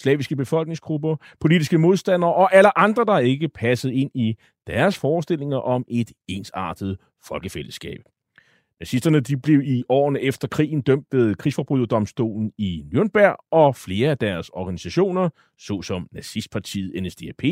slaviske befolkningsgrupper, politiske modstandere og alle andre, der ikke passede ind i deres forestillinger om et ensartet folkefællesskab. Nazisterne de blev i årene efter krigen dømt ved krigsforbryderdomstolen i Nürnberg, og flere af deres organisationer, såsom nazistpartiet NSDAP,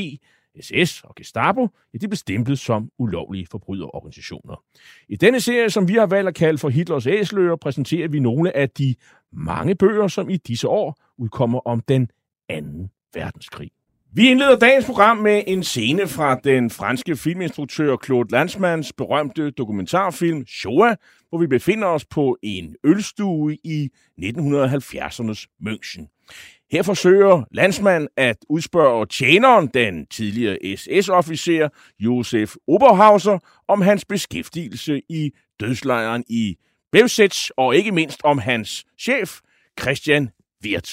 SS og Gestapo, ja, de blev stemplet som ulovlige forbryderorganisationer. I denne serie, som vi har valgt at kalde for Hitlers æsløer, præsenterer vi nogle af de mange bøger, som i disse år udkommer om den 2. verdenskrig. Vi indleder dagens program med en scene fra den franske filminstruktør Claude Lanzmanns berømte dokumentarfilm Shoah, hvor vi befinder os på en ølstue i 1970'ernes München. Her forsøger landsmand at udspørge tjeneren, den tidligere SS-officer Josef Oberhauser, om hans beskæftigelse i dødslejren i Bevsets, og ikke mindst om hans chef, Christian Wirth.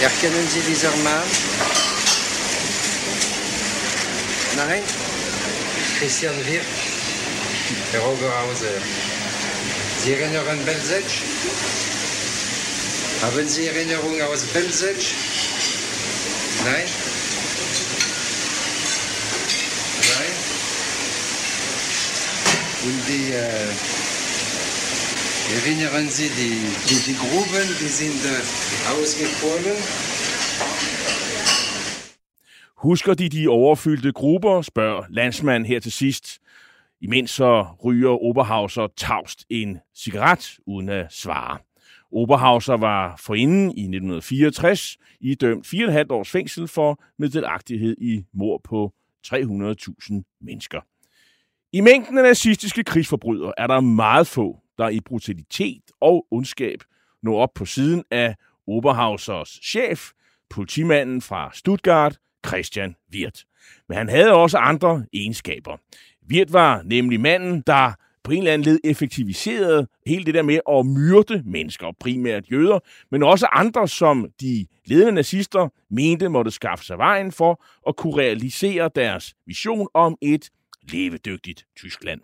Erkennen Sie dieser Mann? Nein? Christian Wirth, Herr Oberhauser. Sie erinnern Belzec? Haben Sie Erinnerungen aus Belzec? Nein? Nein? Und die, äh, erinnern Sie die, die, die Gruben, die sind äh, ausgequollen. Husker de de overfyldte grupper, spørger landsmand her til sidst. Imens så ryger Oberhauser tavst en cigaret uden at svare. Oberhauser var forinden i 1964 idømt 4,5 års fængsel for meddelagtighed i mord på 300.000 mennesker. I mængden af nazistiske krigsforbrydere er der meget få, der i brutalitet og ondskab når op på siden af Oberhausers chef, politimanden fra Stuttgart, Christian Wirt. Men han havde også andre egenskaber. Wirt var nemlig manden, der på en eller anden led effektiviserede hele det der med at myrde mennesker, primært jøder, men også andre, som de ledende nazister mente måtte skaffe sig vejen for at kunne realisere deres vision om et levedygtigt Tyskland.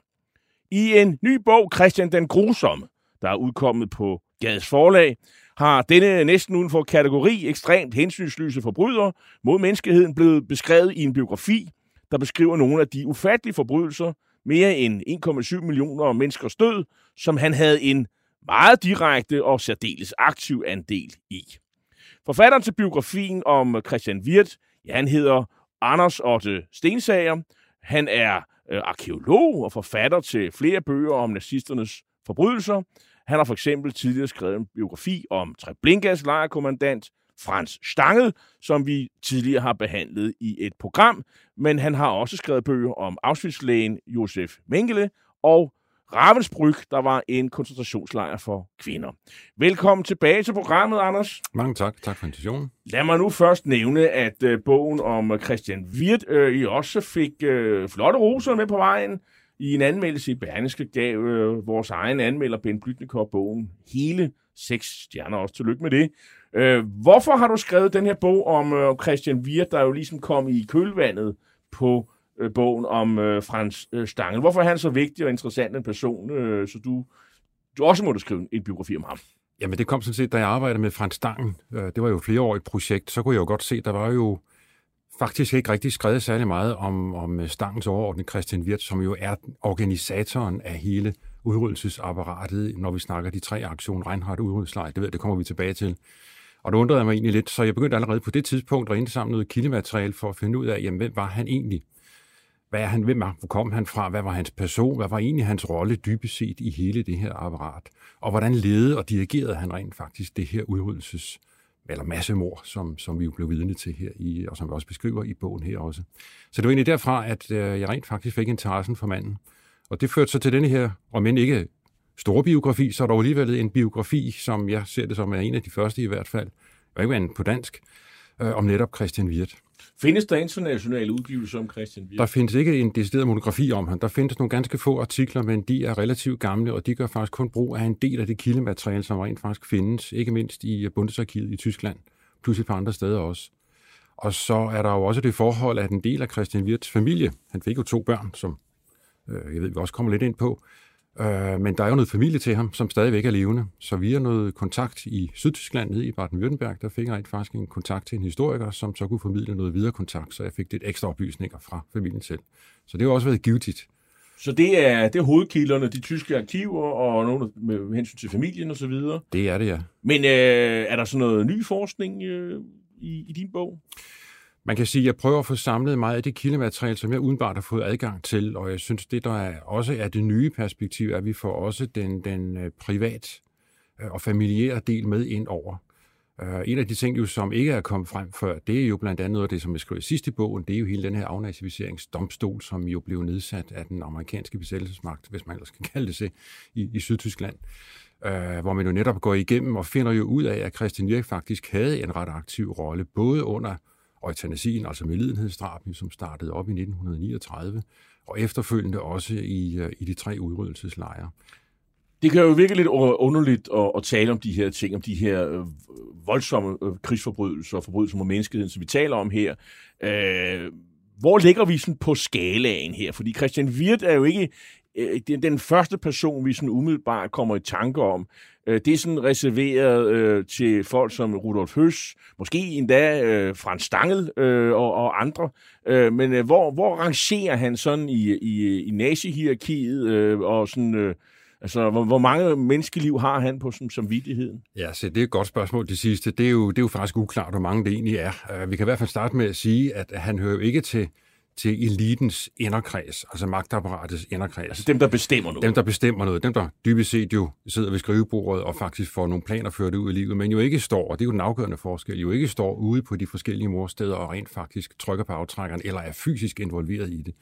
I en ny bog, Christian den Grusomme, der er udkommet på Gads Forlag, har denne næsten uden for kategori ekstremt hensynsløse forbrydere mod menneskeheden blevet beskrevet i en biografi, der beskriver nogle af de ufattelige forbrydelser, mere end 1,7 millioner menneskers død, som han havde en meget direkte og særdeles aktiv andel i. Forfatteren til biografien om Christian Wirt, ja, han hedder Anders Otte Stensager. Han er øh, arkeolog og forfatter til flere bøger om nazisternes forbrydelser. Han har for eksempel tidligere skrevet en biografi om Treblinkas lejrkommandant Frans Stangel, som vi tidligere har behandlet i et program, men han har også skrevet bøger om Auschwitz-lægen Josef Mengele og Ravensbrück, der var en koncentrationslejr for kvinder. Velkommen tilbage til programmet, Anders. Mange tak. Tak for invitationen. Lad mig nu først nævne, at øh, bogen om Christian Wirth øh, I også fik øh, flotte roser med på vejen. I en anmeldelse i Berlingske gav øh, vores egen anmelder Ben Blytnikov bogen hele seks stjerner. Også tillykke med det. Øh, hvorfor har du skrevet den her bog om øh, Christian Wirth, der jo ligesom kom i kølvandet på øh, bogen om øh, Frans øh, Stangel? Hvorfor er han så vigtig og interessant en person, øh, så du, du også måtte skrive en biografi om ham? Jamen det kom sådan set, da jeg arbejdede med Frans Stangen. Øh, det var jo flere år et projekt. Så kunne jeg jo godt se, der var jo faktisk ikke rigtig skrevet særlig meget om, om øh, Stangens overordnede Christian Wirt, som jo er organisatoren af hele udryddelsesapparatet, når vi snakker de tre aktioner, Reinhardt udryddelseslejr, det ved det kommer vi tilbage til. Og det undrede jeg mig egentlig lidt, så jeg begyndte allerede på det tidspunkt at indsamle noget kildemateriale for at finde ud af, jamen, hvem var han egentlig? Hvad er han, hvem er, hvor kom han fra? Hvad var hans person? Hvad var egentlig hans rolle dybest set i hele det her apparat? Og hvordan ledede og dirigerede han rent faktisk det her udryddelses eller massemord, som, som vi jo blev vidne til her, i, og som vi også beskriver i bogen her også. Så det var egentlig derfra, at øh, jeg rent faktisk fik interessen for manden. Og det førte så til denne her, om end ikke store biografi, så er der alligevel en biografi, som jeg ser det som er en af de første i hvert fald, og ikke på dansk, øh, om netop Christian Wirth. Findes der internationale udgivelser om Christian Birk? Der findes ikke en decideret monografi om ham. Der findes nogle ganske få artikler, men de er relativt gamle, og de gør faktisk kun brug af en del af det kildemateriale, som rent faktisk findes, ikke mindst i øh, Bundesarkivet i Tyskland, plus et par andre steder også. Og så er der jo også det forhold, at en del af Christian Wirts familie, han fik jo to børn, som øh, jeg ved, vi også kommer lidt ind på, øh, men der er jo noget familie til ham, som stadigvæk er levende. Så via noget kontakt i Sydtyskland, nede i Baden-Württemberg, der fik jeg rent faktisk en kontakt til en historiker, som så kunne formidle noget videre kontakt, så jeg fik lidt ekstra oplysninger fra familien selv. Så det har også været givetigt. Så det er, det er hovedkilderne, de tyske arkiver og nogle med hensyn til familien og så videre. Det er det, ja. Men øh, er der sådan noget ny forskning øh, i, i din bog? Man kan sige, at jeg prøver at få samlet meget af det kildemateriale, som jeg udenbart har fået adgang til, og jeg synes, det der er, også er det nye perspektiv, er, at vi får også den, den øh, privat øh, og familiære del med ind over. Øh, en af de ting, jo, som ikke er kommet frem før, det er jo blandt andet noget af det, som jeg skrev sidst i bogen, det er jo hele den her afnazificeringsdomstol, som jo blev nedsat af den amerikanske besættelsesmagt, hvis man ellers kan kalde det sig, i, i Sydtyskland. Uh, hvor man jo netop går igennem og finder jo ud af, at Christian Wirk faktisk havde en ret aktiv rolle, både under eutanasien, altså medlidenhedsdrabene, som startede op i 1939, og efterfølgende også i, øh, i de tre udryddelseslejre. Det kan jo virke lidt underligt at, at tale om de her ting, om de her øh, voldsomme øh, krigsforbrydelser og forbrydelser mod menneskeheden, som vi taler om her. Øh, hvor ligger vi sådan på skalaen her? Fordi Christian Wirt er jo ikke øh, den første person, vi sådan umiddelbart kommer i tanke om. Øh, det er sådan reserveret øh, til folk som Rudolf Høs, måske endda øh, Frans Stangel øh, og, og andre. Øh, men øh, hvor, hvor rangerer han sådan i, i, i nazihierarkiet øh, og sådan... Øh, Altså, hvor, hvor mange menneskeliv har han på som, som vidtigheden? Ja, så det er et godt spørgsmål det sidste. Det er jo, det er jo faktisk uklart, hvor mange det egentlig er. Øh, vi kan i hvert fald starte med at sige, at han hører jo ikke til til elitens inderkreds, altså magtapparatets inderkreds. Altså dem, der bestemmer noget. Dem, der bestemmer noget. Dem, der dybest set jo sidder ved skrivebordet og faktisk får nogle planer ført ud i livet, men jo ikke står, og det er jo den afgørende forskel, jo ikke står ude på de forskellige morsteder og rent faktisk trykker på aftrækkeren, eller er fysisk involveret i det.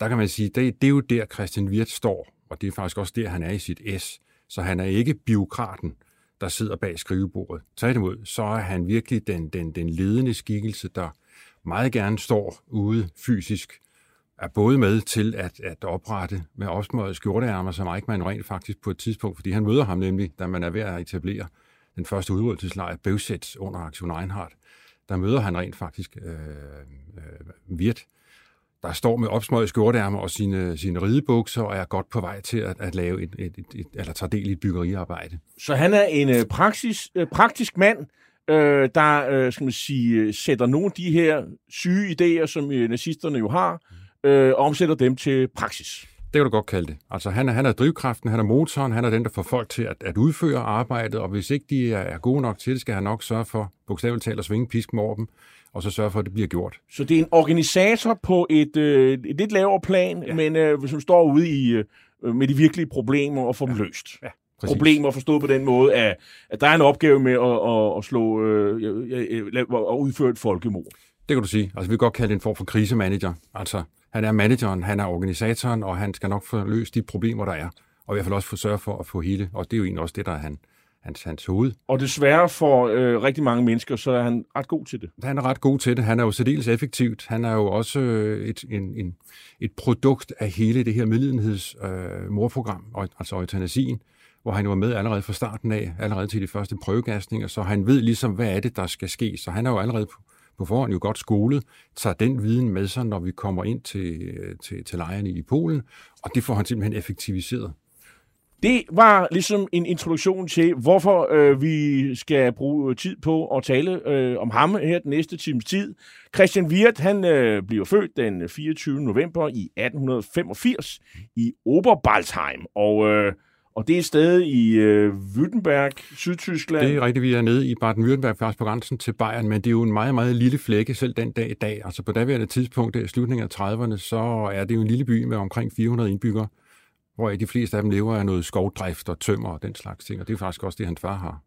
Der kan man sige, det, det er jo der Christian Wirth står, og det er faktisk også der, han er i sit S. Så han er ikke biokraten, der sidder bag skrivebordet. Tværtimod, så er han virkelig den, den, den ledende skikkelse, der meget gerne står ude fysisk, er både med til at, at oprette med opsmøjet skjorteærmer, som Eichmann rent faktisk på et tidspunkt, fordi han møder ham nemlig, da man er ved at etablere den første udryddelseslejr, Bøvsæt under Aktion Einhardt, der møder han rent faktisk øh, øh, Virt, der står med opsmøjet skjorteærmer og sine, sine ridebukser og er godt på vej til at, at lave et, et, et, et, eller tage del i et byggeriarbejde. Så han er en øh, praksis, øh, praktisk mand, øh, der øh, skal man sige, sætter nogle af de her syge idéer, som øh, nazisterne jo har, øh, og omsætter dem til praksis. Det kan du godt kalde det. Altså han er, han er drivkraften, han er motoren, han er den, der får folk til at, at udføre arbejdet, og hvis ikke de er, er gode nok til det, skal han nok sørge for, bogstaveligt talt, at svinge pisken over dem, og så sørge for, at det bliver gjort. Så det er en organisator på et, øh, et lidt lavere plan, ja. men øh, som står ude i, øh, med de virkelige problemer og får ja. dem løst. Ja. Præcis. problemer forstået på den måde, at, at der er en opgave med at, at, at slå øh, at udføre et folkemord. Det kan du sige. Altså, vi kan godt kalde det en form for krisemanager. Altså, han er manageren, han er organisatoren, og han skal nok få løst de problemer, der er. Og i hvert fald også få sørge for at få hele, og det er jo egentlig også det, der er han, hans, hans hoved. Og desværre for øh, rigtig mange mennesker, så er han ret god til det. Han er ret god til det. Han er jo særdeles effektivt. Han er jo også øh, et, en, en, et produkt af hele det her medlidenheds øh, morprogram, altså eutanasien, hvor han var med allerede fra starten af, allerede til de første prøvegasninger, så han ved ligesom, hvad er det, der skal ske. Så han er jo allerede på, forhånd jo godt skolet, tager den viden med sig, når vi kommer ind til, til, til lejrene i Polen, og det får han simpelthen effektiviseret. Det var ligesom en introduktion til, hvorfor øh, vi skal bruge øh, tid på at tale øh, om ham her den næste times tid. Christian Wirt, han øh, bliver født den øh, 24. november i 1885 i Oberbalzheim, og øh, og det er stadig i øh, Württemberg, Sydtyskland. Det er rigtigt, vi er nede i Baden-Württemberg, faktisk på grænsen til Bayern, men det er jo en meget, meget lille flække selv den dag i dag. Altså på daværende tidspunkt, i slutningen af 30'erne, så er det jo en lille by med omkring 400 indbyggere, hvor de fleste af dem lever af noget skovdrift og tømmer og den slags ting, og det er faktisk også det, hans far har,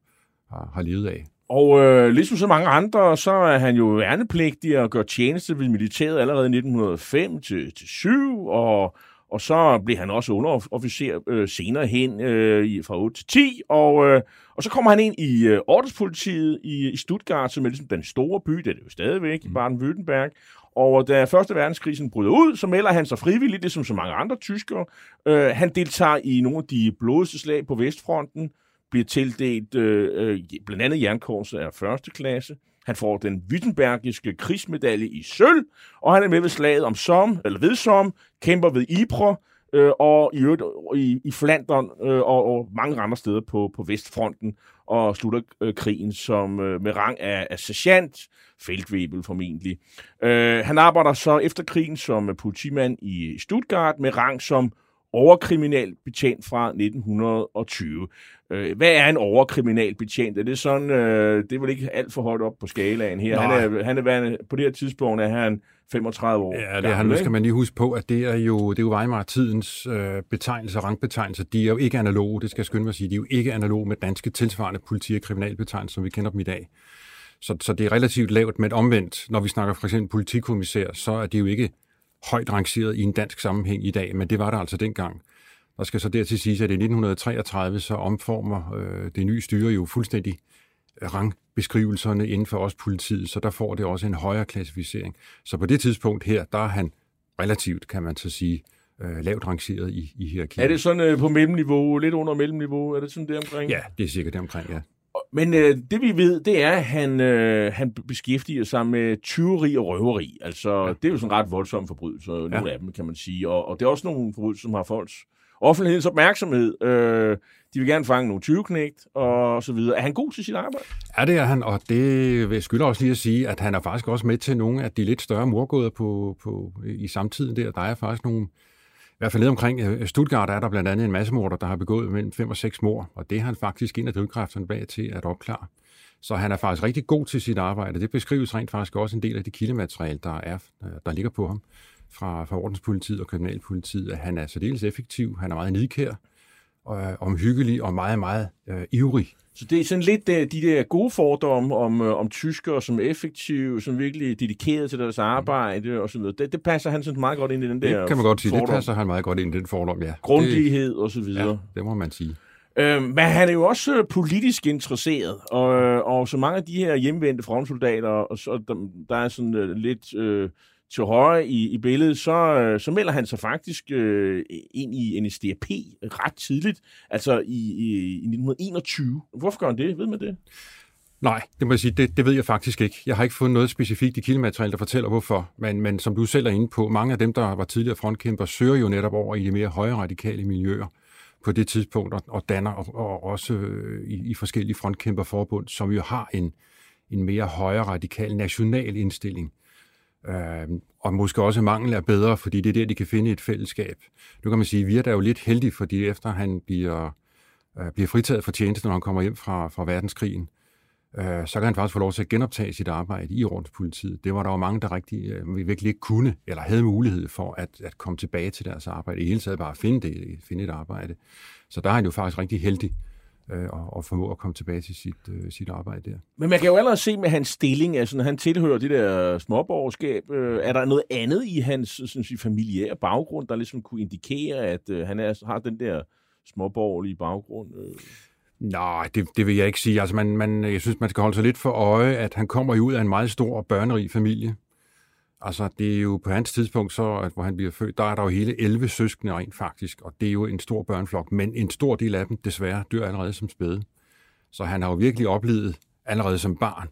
har, har levet af. Og øh, ligesom så mange andre, så er han jo værnepligtig og gør tjeneste ved militæret allerede 1905 til, til 7, og og så blev han også underofficer øh, senere hen øh, fra 8 til 10, og, øh, og så kommer han ind i øh, ordenspolitiet i, i Stuttgart, som er ligesom den store by, det er det jo stadigvæk, mm. i Baden-Württemberg, og da Første Verdenskrig bryder ud, så melder han sig frivilligt, ligesom så mange andre tyskere. Øh, han deltager i nogle af de blodigste slag på Vestfronten, bliver tildelt øh, øh, blandt andet jernkorset af første klasse. Han får den Wittenbergiske krigsmedalje i sølv, og han er med ved slaget om Somme, eller ved Somme, kæmper ved Ypres, øh, og i øvrigt øh, i, i Flandern øh, og, og mange andre steder på, på Vestfronten, og slutter øh, krigen som øh, med rang af, af sergeant, feltwebel formentlig. Øh, han arbejder så efter krigen som politimand i Stuttgart med rang som overkriminal betjent fra 1920. Øh, hvad er en overkriminal betjent? Er det sådan, øh, det er vel ikke alt for højt op på skalaen her. Han er, han er været, på det her tidspunkt er han 35 år. Ja, det er han. Nu skal man lige huske på, at det er jo, det er jo Weimar-tidens øh, betegnelser, rangbetegnelser. De er jo ikke analoge, det skal jeg skynde mig at sige. De er jo ikke analoge med danske tilsvarende politi- og kriminalbetegnelser, som vi kender dem i dag. Så, så det er relativt lavt, men omvendt, når vi snakker for eksempel politikommissær, så er det jo ikke højt rangeret i en dansk sammenhæng i dag, men det var der altså dengang. Der skal så dertil sige, at i 1933 så omformer øh, det nye styre jo fuldstændig rangbeskrivelserne inden for os politiet, så der får det også en højere klassificering. Så på det tidspunkt her, der er han relativt, kan man så sige, øh, lavt rangeret i, i hierarkiet. Er det sådan øh, på mellemniveau, lidt under mellemniveau? Er det sådan det omkring? Ja, det er sikkert det omkring, ja. Men øh, det vi ved, det er, at han, øh, han beskæftiger sig med tyveri og røveri. Altså, ja. det er jo sådan ret voldsomme forbrydelser, ja. nogle af dem, kan man sige. Og, og det er også nogle forbrydelser, som har folks offentlighedens opmærksomhed. Øh, de vil gerne fange nogle tyveknægt og så videre. Er han god til sit arbejde? Ja, det er han, og det skylder også lige at sige, at han er faktisk også med til nogle af de lidt større morgåder på, på, i samtiden der. Der er faktisk nogle, hvert fald ned omkring øh, Stuttgart er der blandt andet en masse morder, der har begået mellem 5 og 6 mord, og det er han faktisk en af drivkræfterne bag til at opklare. Så han er faktisk rigtig god til sit arbejde. Det beskrives rent faktisk også en del af det kildemateriale, der, er, øh, der ligger på ham fra, fra ordenspolitiet og kriminalpolitiet, at han er særdeles effektiv, han er meget nidkær, og omhyggelig og meget, meget øh, ivrig. Så det er sådan lidt de, de der gode fordomme om, øh, om tyskere som effektive, som virkelig dedikeret til deres arbejde og så videre. Det, det passer han sådan meget godt ind i den der Det kan man godt sige, fordom. det passer han meget godt ind i den fordom, ja. Grundlighed og så videre. Ja, det må man sige. Øh, men han er jo også øh, politisk interesseret, og, og så mange af de her hjemvendte frontsoldater, og så, der, der er sådan lidt... Uh, til højre i, i billedet, så, øh, så melder han sig faktisk øh, ind i NSDAP ret tidligt, altså i, i, i 1921. Hvorfor gør han det? Ved man det? Nej, det må jeg sige, det, det ved jeg faktisk ikke. Jeg har ikke fundet noget specifikt i kildemateriale, der fortæller hvorfor. Men, men som du selv er inde på, mange af dem, der var tidligere frontkæmper, søger jo netop over i de mere højre radikale miljøer på det tidspunkt, og, og danner og, og også øh, i, i forskellige frontkæmperforbund, som jo har en, en mere højre radikal national indstilling. Øh, Øh, og måske også mangel er bedre, fordi det er der, de kan finde et fællesskab. Nu kan man sige, at Virt er jo lidt heldig, fordi efter han bliver, øh, bliver fritaget fra tjeneste, når han kommer hjem fra, fra verdenskrigen, øh, så kan han faktisk få lov til at genoptage sit arbejde i ordenspolitiet. Det var der jo mange, der rigtig, øh, virkelig ikke kunne, eller havde mulighed for at, at komme tilbage til deres arbejde. I hele taget bare finde, det, finde et arbejde. Så der er han jo faktisk rigtig heldig øh, og, og formå at komme tilbage til sit, øh, sit arbejde der. Men man kan jo allerede se med hans stilling, altså når han tilhører det der småborgerskab, øh, er der noget andet i hans sådan sige, familiære baggrund, der ligesom kunne indikere, at øh, han er, har den der småborgerlige baggrund? Øh? Nej, det, det vil jeg ikke sige. Altså man, man, jeg synes, man skal holde sig lidt for øje, at han kommer ud af en meget stor børnerig familie. Altså, det er jo på hans tidspunkt, så, at, hvor han bliver født, der er der jo hele 11 søskende rent faktisk, og det er jo en stor børneflok, men en stor del af dem desværre dør allerede som spæde. Så han har jo virkelig oplevet allerede som barn,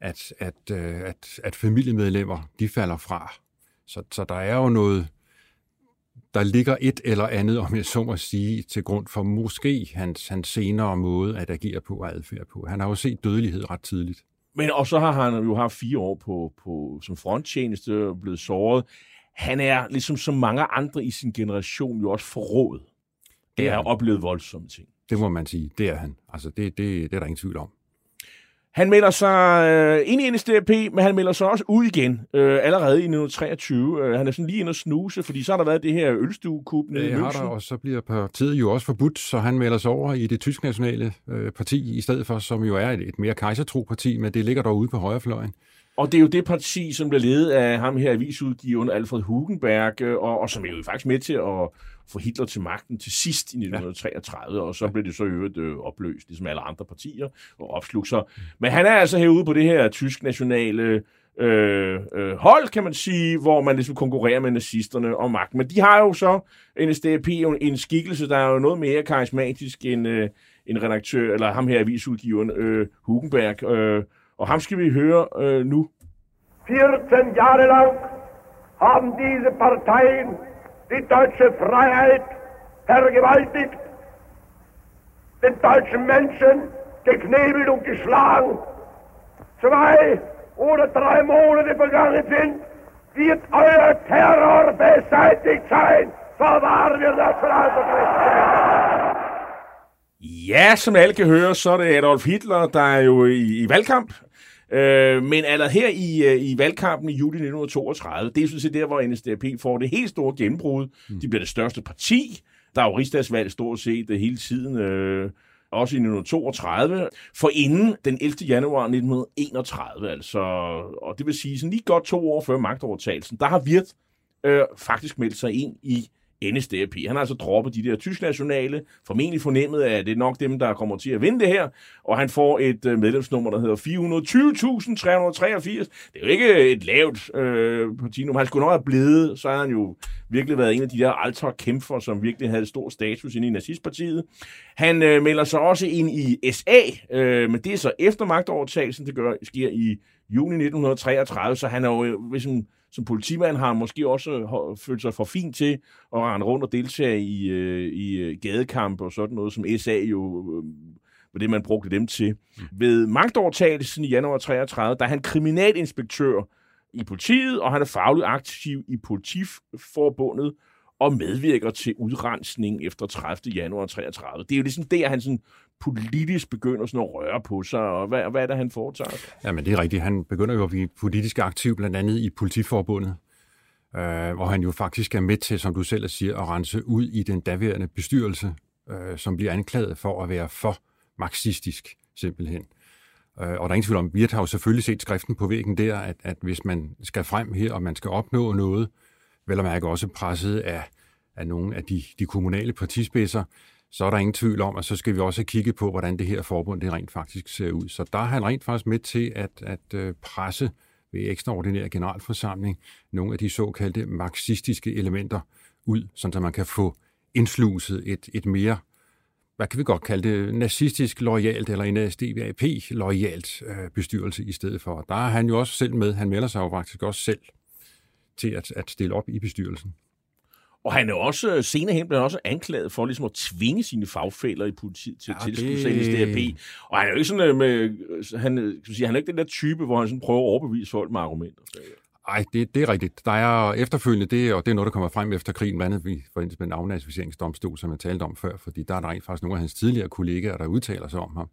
at, at, øh, at, at familiemedlemmer, de falder fra. Så, så der er jo noget, der ligger et eller andet, om jeg så må sige, til grund for måske hans, hans senere måde at agere på og adfærd på. Han har jo set dødelighed ret tidligt. Men og så har han jo haft fire år på, på, som fronttjeneste og blevet såret. Han er, ligesom så mange andre i sin generation, jo også forrådet. Det har oplevet voldsomme ting. Det må man sige. Det er han. Altså, det, det, det er der ingen tvivl om. Han melder sig øh, ind i NSDAP, men han melder sig også ud igen øh, allerede i 1923. Øh, han er sådan lige inde og snuse, fordi så har der været det her ølstuekup nede i har der, og så bliver partiet jo også forbudt, så han melder sig over i det tysk nationale øh, parti i stedet for, som jo er et, et mere kejsertro parti, men det ligger derude på højrefløjen. Og det er jo det parti, som blev ledet af ham her, avisudgiveren Alfred Hugenberg, øh, og, og som er jo faktisk med til at få Hitler til magten til sidst i 1933, ja. og så blev det så øvrigt øh, opløst, ligesom alle andre partier, og opslug sig. Men han er altså herude på det her tysk nationale øh, øh, hold, kan man sige, hvor man ligesom konkurrerer med nazisterne om magten. Men de har jo så NSDAP en, en skikkelse, der er jo noget mere karismatisk end øh, en redaktør, eller ham her avisudgiveren, øh, Hugenberg. Øh, og ham skal vi høre øh, nu. 14 Jahre lang haben diese Parteien die deutsche Freiheit vergewaltigt, den deutschen Menschen geknebelt und geschlagen. Zwei oder drei Monate vergangen sind, wird euer Terror beseitigt sein. Wahren wir das für Ja, som alle kan høre, så er det Adolf Hitler, der er jo i, i valgkamp. Øh, men allerede her i, øh, i valgkampen i juli 1932, det er sådan set der, hvor NSDAP får det helt store gennembrud. Mm. De bliver det største parti. Der er jo rigsdagsvalg stort set øh, hele tiden. Øh, også i 1932, for inden den 11. januar 1931, altså, og det vil sige sådan lige godt to år før magtovertagelsen, der har Wirt øh, faktisk meldt sig ind i NSDAP. Han har altså droppet de der tysk-nationale, formentlig fornemmet, at det er nok dem, der kommer til at vinde det her, og han får et øh, medlemsnummer, der hedder 420.383. Det er jo ikke øh, et lavt øh, partinummer. Han skulle nok have blevet, så har han jo virkelig været en af de der altre kæmper, som virkelig havde stor status inde i nazistpartiet. Han øh, melder sig også ind i SA, øh, men det er så efter magtovertagelsen, det gør, sker i juni 1933, så han er jo øh, ligesom som politimand har han måske også følt sig for fint til at rende rundt og deltage i, øh, i øh, gadekampe og sådan noget, som SA jo øh, var det, man brugte dem til. Mm. Ved magtovertagelsen i januar 33, der er han kriminalinspektør i politiet, og han er fagligt aktiv i politiforbundet og medvirker til udrensning efter 30. januar 33. Det er jo ligesom der, han sådan politisk begynder sådan at røre på sig, og hvad, hvad er det, han foretager? Jamen, det er rigtigt. Han begynder jo at blive politisk aktiv, blandt andet i politiforbundet, øh, hvor han jo faktisk er med til, som du selv siger, at rense ud i den daværende bestyrelse, øh, som bliver anklaget for at være for marxistisk, simpelthen. Øh, og der er ingen tvivl om, vi har jo selvfølgelig set skriften på væggen der, at, at hvis man skal frem her, og man skal opnå noget, vel og mærke også presset af, af nogle af de, de kommunale partispidser, så er der ingen tvivl om, at så skal vi også kigge på, hvordan det her forbund det rent faktisk ser ud. Så der er han rent faktisk med til at, at øh, presse ved ekstraordinær generalforsamling nogle af de såkaldte marxistiske elementer ud, så man kan få indsluset et, et mere, hvad kan vi godt kalde det, nazistisk lojalt eller en SDVAP lojalt øh, bestyrelse i stedet for. Der er han jo også selv med, han melder sig jo faktisk også selv til at, at stille op i bestyrelsen. Og han er også senere hen blevet også anklaget for ligesom at tvinge sine fagfælder i politiet til ja, at tilslutte sig. Og han er jo ikke sådan øh, med, han, øh, kan sige, han er ikke den der type, hvor han sådan prøver at overbevise folk med argumenter. Nej, det, det er rigtigt. Der er efterfølgende det, og det er noget, der kommer frem efter krigen, blandt andet i forbindelse med en afnazificeringsdomstol, som jeg talte om før, fordi der er der rent faktisk nogle af hans tidligere kollegaer, der udtaler sig om ham.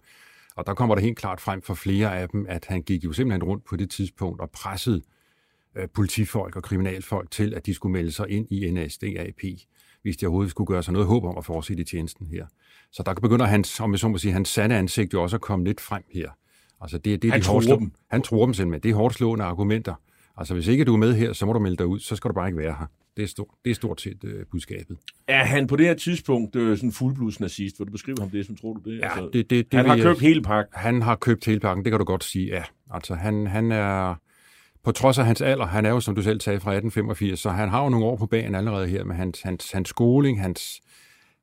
Og der kommer det helt klart frem for flere af dem, at han gik jo simpelthen rundt på det tidspunkt og pressede Øh, politifolk og kriminalfolk til, at de skulle melde sig ind i NSDAP, hvis de overhovedet skulle gøre sig noget håb om at fortsætte i tjenesten her. Så der begynder hans, om jeg så må sige, hans sande ansigt jo også at komme lidt frem her. Altså det, det er han de tror dem. Han tror dem simpelthen. Det er hårdt slående argumenter. Altså hvis ikke du er med her, så må du melde dig ud, så skal du bare ikke være her. Det er stort, det er stort set uh, budskabet. Er han på det her tidspunkt uh, sådan fuldblods nazist? Vil du beskrive ham det, som tror du det? Ja, altså, det, det, det han har købt hele pakken. Han har købt hele pakken, det kan du godt sige, ja. Altså han, han er på trods af hans alder, han er jo, som du selv sagde, fra 1885, så han har jo nogle år på banen allerede her med hans, hans, hans skoling, hans,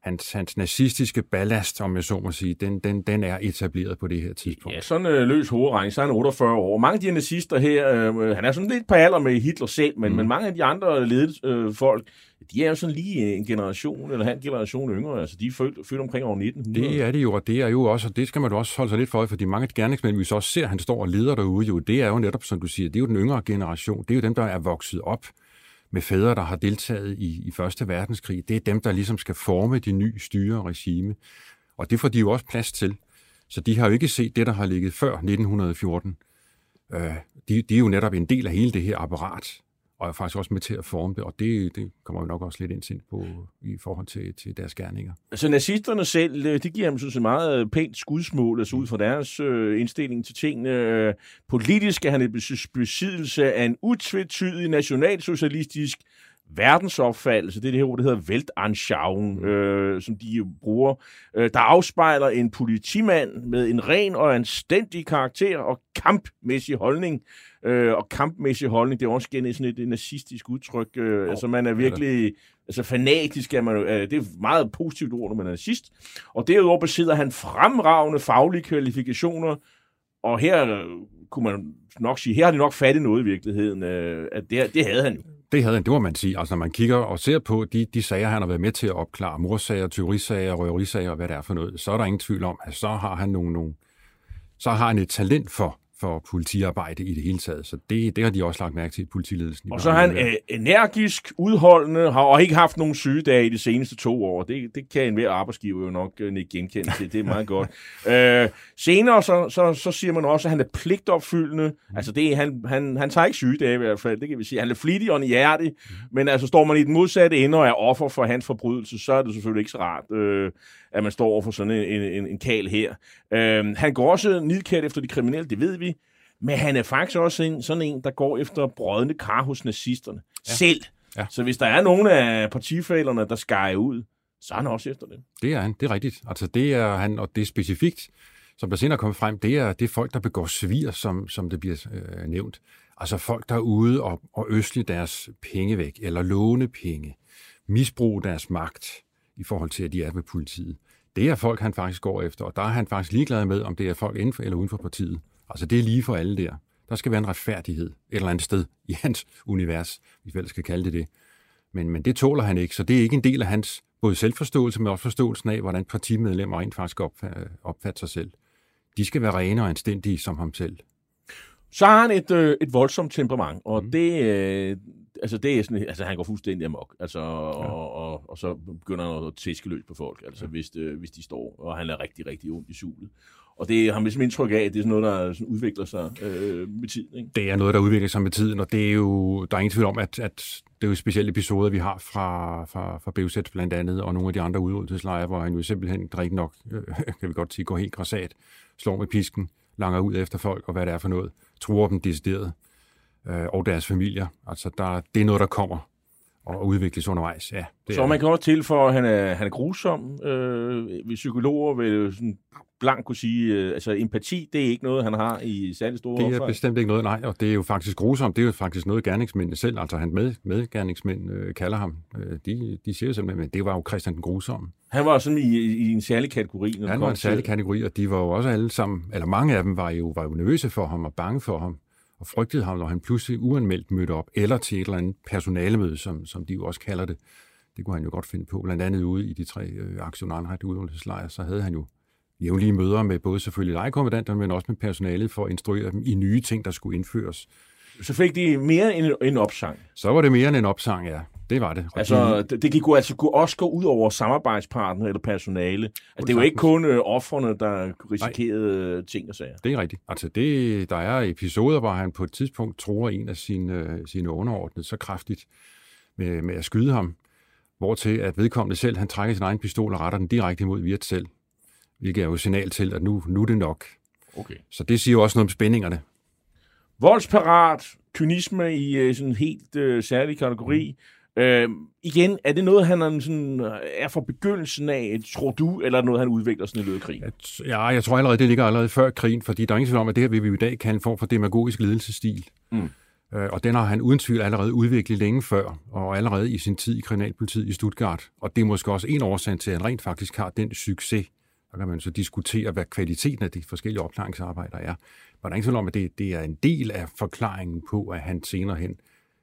hans, hans nazistiske ballast, om jeg så må sige, den, den, den er etableret på det her tidspunkt. Ja, sådan øh, løs hovedregning, så er han 48 år. Mange af de nazister her, øh, han er sådan lidt på alder med Hitler selv, men, mm. men mange af de andre ledede øh, folk, de er jo sådan lige en generation eller en generation yngre. Altså, de er født, født omkring år 1900. Det er det jo, og det er jo også, og det skal man jo også holde sig lidt for, fordi mange gerningsmænd, vi så også ser, han står og leder derude, jo, det er jo netop, som du siger, det er jo den yngre generation. Det er jo dem, der er vokset op med fædre, der har deltaget i, i Første Verdenskrig. Det er dem, der ligesom skal forme det nye styre regime. Og det får de jo også plads til. Så de har jo ikke set det, der har ligget før 1914. Øh, de, de er jo netop en del af hele det her apparat og er faktisk også med til at forme det, og det, det kommer vi nok også lidt ind på i forhold til, til deres gerninger. Så nazisterne selv, øh, det giver dem sådan jeg, meget øh, pænt skudsmål, altså ud fra deres øh, indstilling til tingene. Øh, politisk er han et besiddelse af en utvetydig nationalsocialistisk verdensopfattelse, det er det her ord, der hedder Weltanschauung, øh, som de bruger, øh, der afspejler en politimand med en ren og anstændig karakter og kampmæssig holdning. Øh, og kampmæssig holdning, det er også igen sådan et, nazistisk udtryk. Øh, oh, altså man er virkelig, er altså fanatisk er man øh, det er et meget positivt ord, når man er nazist. Og derudover besidder han fremragende faglige kvalifikationer, og her øh, kunne man nok sige, her har de nok fat i noget i virkeligheden, øh, at det, det havde han jo. Det havde han, det må man sige. Altså når man kigger og ser på de, de sager, han har været med til at opklare, morsager, tyverisager, røverisager og hvad det er for noget, så er der ingen tvivl om, at så har han nogle, nogle så har han et talent for for politiarbejde i det hele taget. Så det, det har de også lagt mærke til i politiledelsen. Og så har han øh, energisk, udholdende, har og ikke haft nogen sygedage i de seneste to år. Det, det kan en mere arbejdsgiver jo nok øh, ikke genkende til. Det er meget godt. Øh, senere så, så, så siger man også, at han er pligtopfyldende. Mm. Altså det, han, han, han tager ikke sygedage i hvert fald, det kan vi sige. Han er flittig og hjertig, mm. men altså står man i den modsatte ende og er offer for hans forbrydelse, så er det selvfølgelig ikke så rart. Øh, at man står over for sådan en, en, en kal her. Øh, han går også nidkært efter de kriminelle, det ved vi, men han er faktisk også en, sådan en, der går efter brødende kar hos nazisterne. Ja. Selv. Ja. Så hvis der er nogen af partifælerne, der skærer ud, så er han også efter det. Det er han, det er rigtigt. Altså det er han, og det er specifikt, som der senere kommer frem, det er, det er folk, der begår svir, som, som det bliver øh, nævnt. Altså folk, der er ude og, og øsle deres penge væk, eller låne penge, misbruge deres magt, i forhold til, at de er ved politiet. Det er folk, han faktisk går efter, og der er han faktisk ligeglad med, om det er folk inden for eller uden for partiet. Altså, det er lige for alle der. Der skal være en retfærdighed et eller andet sted i hans univers, hvis vi skal kalde det det. Men, men det tåler han ikke, så det er ikke en del af hans både selvforståelse, men også forståelsen af, hvordan partimedlemmer rent faktisk opfatter, opfatter sig selv. De skal være rene og anstændige som ham selv. Så har han et, øh, et voldsomt temperament, og mm. det, øh, altså det er sådan, altså han går fuldstændig amok, altså, ja. og, og, og, så begynder han at tæske løs på folk, altså ja. hvis, øh, hvis de står, og han er rigtig, rigtig ondt i sulet. Og det har man ligesom indtryk af, at det er sådan noget, der sådan udvikler sig øh, med tiden. Ikke? Det er noget, der udvikler sig med tiden, og det er jo, der er ingen tvivl om, at, at det er jo specielle episoder, vi har fra, fra, fra BUZ blandt andet, og nogle af de andre udryddelseslejre, hvor han jo simpelthen rigtig nok, øh, kan vi godt sige, går helt græsat, slår med pisken, langer ud efter folk, og hvad det er for noget, tror dem decideret, øh, og deres familier. Altså, der, det er noget, der kommer og udvikles undervejs. Ja, det så er, man kan også tilføje, at han er, han er grusom. Øh, vi psykologer vil sådan blank kunne sige, øh, altså empati, det er ikke noget, han har i særlig store Det er opfald. bestemt ikke noget, nej, og det er jo faktisk grusomt. Det er jo faktisk noget, gerningsmændene selv, altså han med, medgerningsmænd øh, kalder ham. Øh, de, de siger jo simpelthen, at det var jo Christian den grusomme. Han var sådan i, i en særlig kategori. Når han var en særlig kategori, og de var jo også alle sammen, eller mange af dem var jo, var jo nervøse for ham og bange for ham og frygtede ham, når han pludselig uanmeldt mødte op, eller til et eller andet personalemøde, som, som de jo også kalder det. Det kunne han jo godt finde på. Blandt andet ude i de tre øh, aktionanrette så havde han jo jævnlige møder med både selvfølgelig lejekommandanterne, men også med personalet for at instruere dem i nye ting, der skulle indføres. Så fik de mere end en opsang? Så var det mere end en opsang, ja. Det var det. Altså, det, det gik altså kunne også gå ud over samarbejdspartner eller personale. Altså, det var ikke kun øh, offerne, der risikerede Nej. ting og sager. Det er rigtigt. Altså, det, der er episoder, hvor han på et tidspunkt tror en af sine, øh, sine underordnede så kraftigt med, med at skyde ham, hvor til at vedkommende selv, han trækker sin egen pistol og retter den direkte imod Virt selv, hvilket er jo signal til, at nu, nu er det nok. Okay. Så det siger jo også noget om spændingerne. Voldsparat, kynisme i uh, sådan en helt uh, særlig kategori. Mm Øh, igen, er det noget, han sådan, øh, er fra begyndelsen af, tror du, eller er det noget, han udvikler sådan i løbet af krigen? Ja, jeg tror allerede, det ligger allerede før krigen, fordi der er ingen tvivl om, at det her vil vi i dag kalde en form for demagogisk ledelsesstil. Mm. Øh, og den har han uden tvivl allerede udviklet længe før, og allerede i sin tid i kriminalpolitiet i Stuttgart. Og det er måske også en årsag til, at han rent faktisk har den succes. Der kan man så diskutere, hvad kvaliteten af de forskellige opklaringsarbejder er. Men der er ingen tvivl om, at det, det er en del af forklaringen på, at han senere hen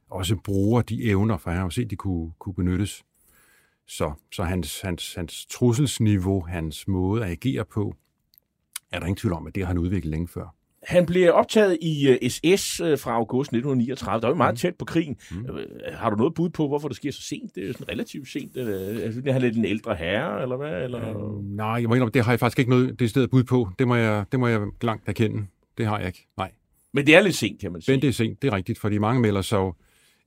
også bruger de evner, for han har jo set, at de kunne, kunne benyttes. Så, så hans, hans, hans trusselsniveau, hans måde at agere på, er der ingen tvivl om, at det har han udviklet længe før. Han bliver optaget i SS øh, øh, fra august 1939. Der er jo meget mm. tæt på krigen. Mm. Har du noget bud på, hvorfor det sker så sent? Det er sådan relativt sent. Altså, er han lidt en ældre herre, eller hvad? Eller? Øh, nej, jeg må indrømme, det har jeg faktisk ikke noget det sted bud på. Det må, jeg, det må jeg langt erkende. Det har jeg ikke. Nej. Men det er lidt sent, kan man sige. Men det er sent, det er rigtigt, fordi mange melder sig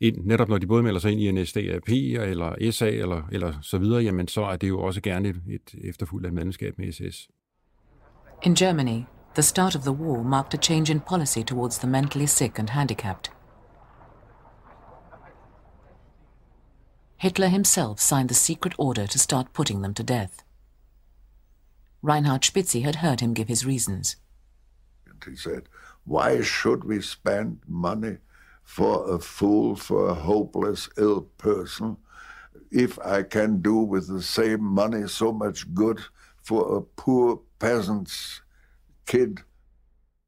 ind, netop når de både melder sig ind i en SDAP eller SA eller, eller så videre, jamen så er det jo også gerne et, et efterfuldt af medlemskab med SS. In Germany, the start of the war marked a change in policy towards the mentally sick and handicapped. Hitler himself signed the secret order to start putting them to death. Reinhard Spitzi had heard him give his reasons. He said, Why should we spend money for a fool, for a hopeless, ill person, if I can do with the same money so much good for a poor peasant's kid?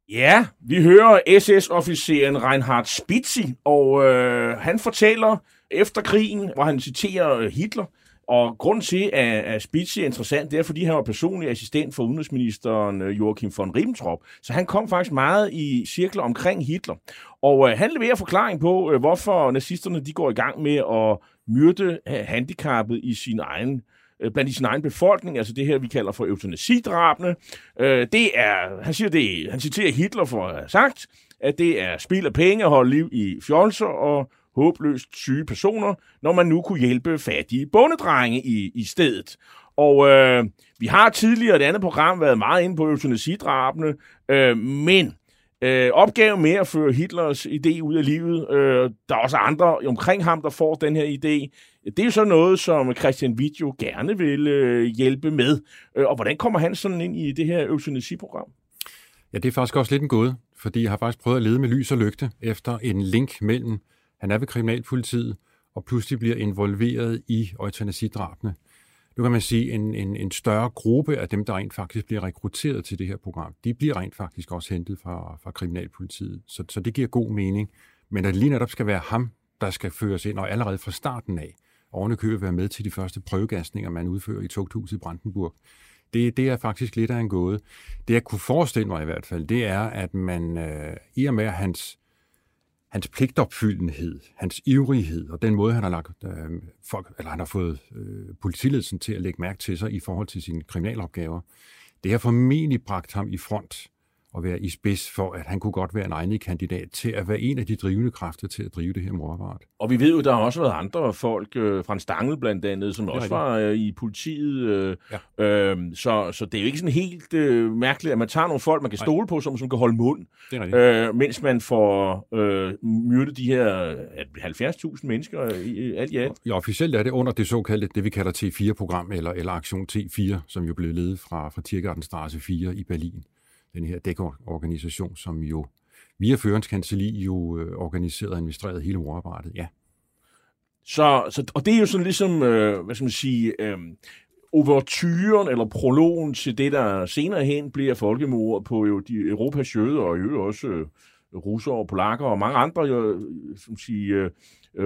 Ja, vi hører SS-officeren Reinhard Spitzi, og øh, han fortæller efter krigen, hvor han citerer øh, Hitler, og grunden til, at, Spitz er interessant, det er, fordi han var personlig assistent for udenrigsministeren øh, Joachim von Ribbentrop. Så han kom faktisk meget i cirkler omkring Hitler. Og øh, han leverer forklaring på, øh, hvorfor nazisterne de går i gang med at myrde øh, handicappet i sin egen øh, blandt i sin egen befolkning, altså det her, vi kalder for eutanasidrabene. Øh, det er, han siger det, han citerer Hitler for at have sagt, at det er spild af penge at holde liv i fjolser og håbløst syge personer, når man nu kunne hjælpe fattige bondedrenge i, i stedet. Og øh, vi har tidligere et andet program været meget inde på eutanasidrabene, øh, men øh, opgaven med at føre Hitlers idé ud af livet, øh, der er også andre omkring ham, der får den her idé, det er jo så noget, som Christian Witt jo gerne vil øh, hjælpe med. Øh, og hvordan kommer han sådan ind i det her eutanasiprogram? Ja, det er faktisk også lidt en gåde, fordi jeg har faktisk prøvet at lede med lys og lygte efter en link mellem han er ved kriminalpolitiet, og pludselig bliver involveret i eutanasidrabene. Nu kan man sige, en, en, en større gruppe af dem, der rent faktisk bliver rekrutteret til det her program, de bliver rent faktisk også hentet fra, fra kriminalpolitiet. Så, så det giver god mening. Men at det lige netop skal være ham, der skal føres ind, og allerede fra starten af, ovenikøbet være med til de første prøvegasninger, man udfører i tugthuset i Brandenburg, det, det er faktisk lidt af en gåde. Det jeg kunne forestille mig i hvert fald, det er, at man øh, i og med, hans hans pligtopfyldenhed, hans ivrighed og den måde, han har, lagt, øh, folk, eller han har fået øh, politiledelsen til at lægge mærke til sig i forhold til sine kriminalopgaver, det har formentlig bragt ham i front at være i spids for, at han kunne godt være en egnet kandidat til at være en af de drivende kræfter til at drive det her morapparat. Og vi ved jo, der har også været andre folk, øh, fra Stangel blandt andet, som også var øh, i politiet. Øh, ja. øh, så, så det er jo ikke sådan helt øh, mærkeligt, at man tager nogle folk, man kan stole på, som, som kan holde mund, øh, mens man får øh, myrdet de her 70.000 mennesker i alt i alt. Ja, officielt er det under det såkaldte, det vi kalder T4-program, eller, eller Aktion T4, som jo blev ledet fra, fra Tiergartenstraße 4 i Berlin den her dækorganisation, som jo via Førens jo øh, organiseret og administreret hele ordarbejdet, ja. Så, så, og det er jo sådan ligesom, øh, hvad skal man sige, øh, overturen eller prologen til det, der senere hen bliver folkemord på jo de Europas jøder, og jo også øh, russere og polakker og mange andre, øh, jo, som sige, øh,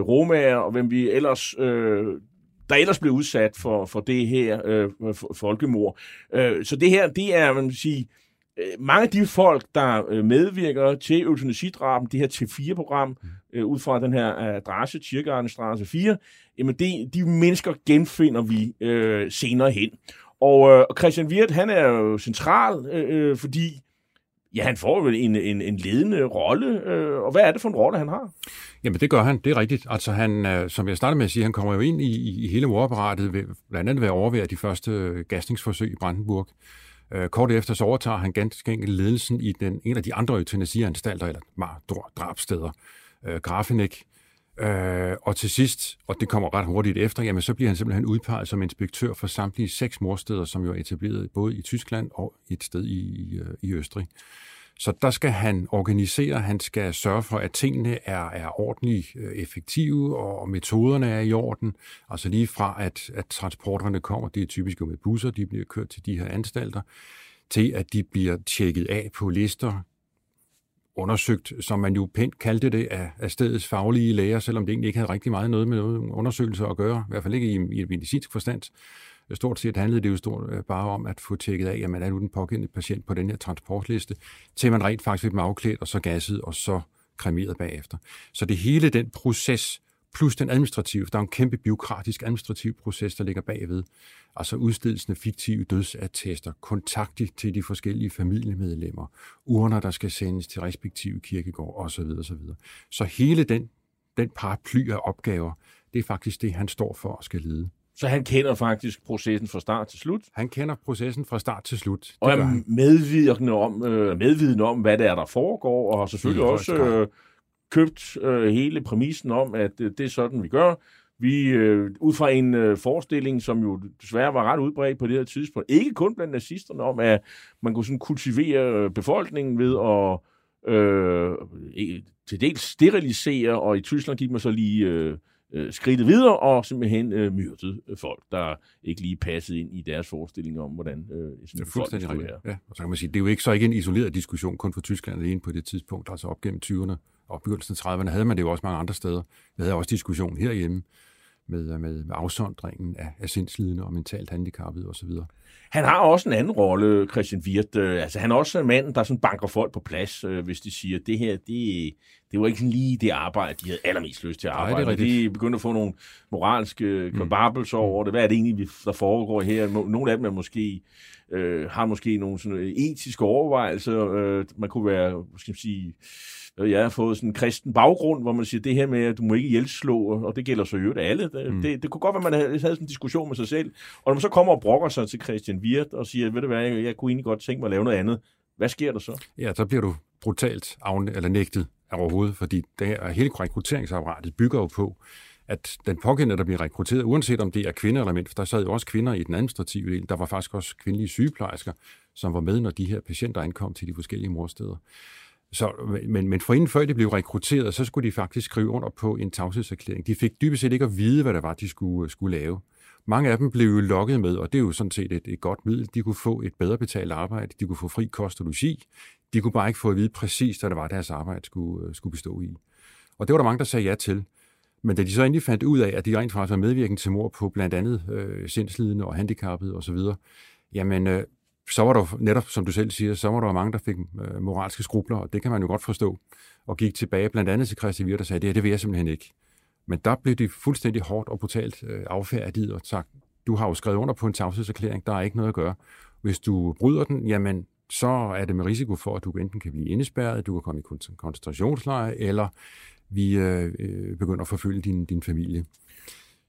romager, og hvem vi ellers øh, der ellers blev udsat for, for det her øh, folkemord. Øh, så det her, det er, hvad man sige, Øh, Øh, mange af de folk, der øh, medvirker til eutanasidraben, det her T4-program, øh, ud fra den her øh, adresse, Tiergartenstrasse 4, jamen det, de mennesker genfinder vi øh, senere hen. Og øh, Christian Wirt, han er jo central, øh, fordi ja, han får vel en, en, en ledende rolle, øh, og hvad er det for en rolle, han har? Jamen, det gør han, det er rigtigt. Altså, han, øh, som jeg startede med at sige, han kommer jo ind i, i hele morapparatet, blandt andet ved at overvære de første gasningsforsøg i Brandenburg. Øh, kort efter så overtager han ganske enkelt ledelsen i den, en af de andre eutanasianstalter, eller drabsteder, øh, Grafenik. Øh, og til sidst, og det kommer ret hurtigt efter, jamen så bliver han simpelthen udpeget som inspektør for samtlige seks morsteder, som jo er etableret både i Tyskland og et sted i, i, øh, i Østrig. Så der skal han organisere, han skal sørge for, at tingene er, er ordentligt øh, effektive, og metoderne er i orden. Altså lige fra, at, at transporterne kommer, det er typisk jo med busser, de bliver kørt til de her anstalter, til at de bliver tjekket af på lister, undersøgt, som man jo pænt kaldte det, af, af stedets faglige læger, selvom det egentlig ikke havde rigtig meget noget med noget undersøgelser at gøre, i hvert fald ikke i, i medicinsk forstand. Stort set handlede det jo stort, øh, bare om at få tjekket af, at man er nu den pågældende patient på den her transportliste, til man rent faktisk fik afklædt og så gasset og så kremeret bagefter. Så det hele den proces, plus den administrative, der er en kæmpe byråkratisk administrativ proces, der ligger bagved. Altså udstedelsen af fiktive dødsattester, kontakt til de forskellige familiemedlemmer, urner, der skal sendes til respektive kirkegård osv. osv. Så hele den den paraply af opgaver, det er faktisk det, han står for og skal lede. Så han kender faktisk processen fra start til slut? Han kender processen fra start til slut. Det og er medvirkende om, øh, medvidende om, hvad det er, der foregår, og har selvfølgelig også øh, købt øh, hele præmissen om, at øh, det er sådan, vi gør. Vi, øh, ud fra en øh, forestilling, som jo desværre var ret udbredt på det her tidspunkt, ikke kun blandt nazisterne, om at man kunne sådan kultivere øh, befolkningen ved at øh, til dels sterilisere, og i Tyskland gik man så lige øh, øh, skridtet videre og simpelthen øh, myrdede folk, der ikke lige passede ind i deres forestilling om, hvordan øh, sådan det er fuldstændig rigtigt. Ja, og så kan man sige, det er jo ikke så ikke en isoleret diskussion kun for Tyskland alene på det tidspunkt, altså op gennem 20'erne og begyndelsen af 30'erne havde man det jo også mange andre steder. Vi havde også diskussion herhjemme med, med, med afsondringen af, af sindslidende og mentalt handicappede osv. Han har også en anden rolle, Christian Wirt. Øh, altså, han er også en mand, der sådan banker folk på plads, øh, hvis de siger, at det her, det, det var ikke lige det arbejde, de havde allermest lyst til at arbejde. Nej, det er de begynder at få nogle moralske kvababelser mm. over det. Hvad er det egentlig, der foregår her? Nogle af dem er måske, øh, har måske nogle sådan etiske overvejelser. Øh, man kunne være, skal man sige, øh, jeg har fået sådan en kristen baggrund, hvor man siger, det her med, at du må ikke hjælpslå, og det gælder så jo alle. Det, mm. det, det kunne godt være, at man havde, havde sådan en diskussion med sig selv. Og når man så kommer og brokker sig til Christian Wirt og siger, ved du hvad, jeg, jeg kunne egentlig godt tænke mig at lave noget andet. Hvad sker der så? Ja, så bliver du brutalt afne, eller nægtet af overhovedet, fordi det her, hele rekrutteringsapparatet bygger jo på, at den pågældende, der bliver rekrutteret, uanset om det er kvinder eller mænd, for der sad jo også kvinder i den administrative del, der var faktisk også kvindelige sygeplejersker, som var med, når de her patienter ankom til de forskellige morsteder. Så, men, men inden før de blev rekrutteret, så skulle de faktisk skrive under på en tavshedserklæring. De fik dybest set ikke at vide, hvad det var, de skulle, øh, skulle lave. Mange af dem blev jo lokket med, og det er jo sådan set et, et godt middel. De kunne få et bedre betalt arbejde, de kunne få fri kost og logi. De kunne bare ikke få at vide præcis, hvad det var, deres arbejde skulle, øh, skulle bestå i. Og det var der mange, der sagde ja til. Men da de så endelig fandt ud af, at de rent faktisk var medvirkende til mor på blandt andet øh, sindslidende og handicappede osv., jamen øh, så var der netop, som du selv siger, så var der mange, der fik øh, moralske skrubler, og det kan man jo godt forstå, og gik tilbage blandt andet til Christi Wirt og sagde, det her, det vil jeg simpelthen ikke. Men der blev de fuldstændig hårdt og brutalt øh, affærdiget og sagt, du har jo skrevet under på en tavshedserklæring, der er ikke noget at gøre. Hvis du bryder den, jamen, så er det med risiko for, at du enten kan blive indespærret, du kan komme i koncentrationslejr, eller vi øh, øh, begynder at forfølge din, din familie.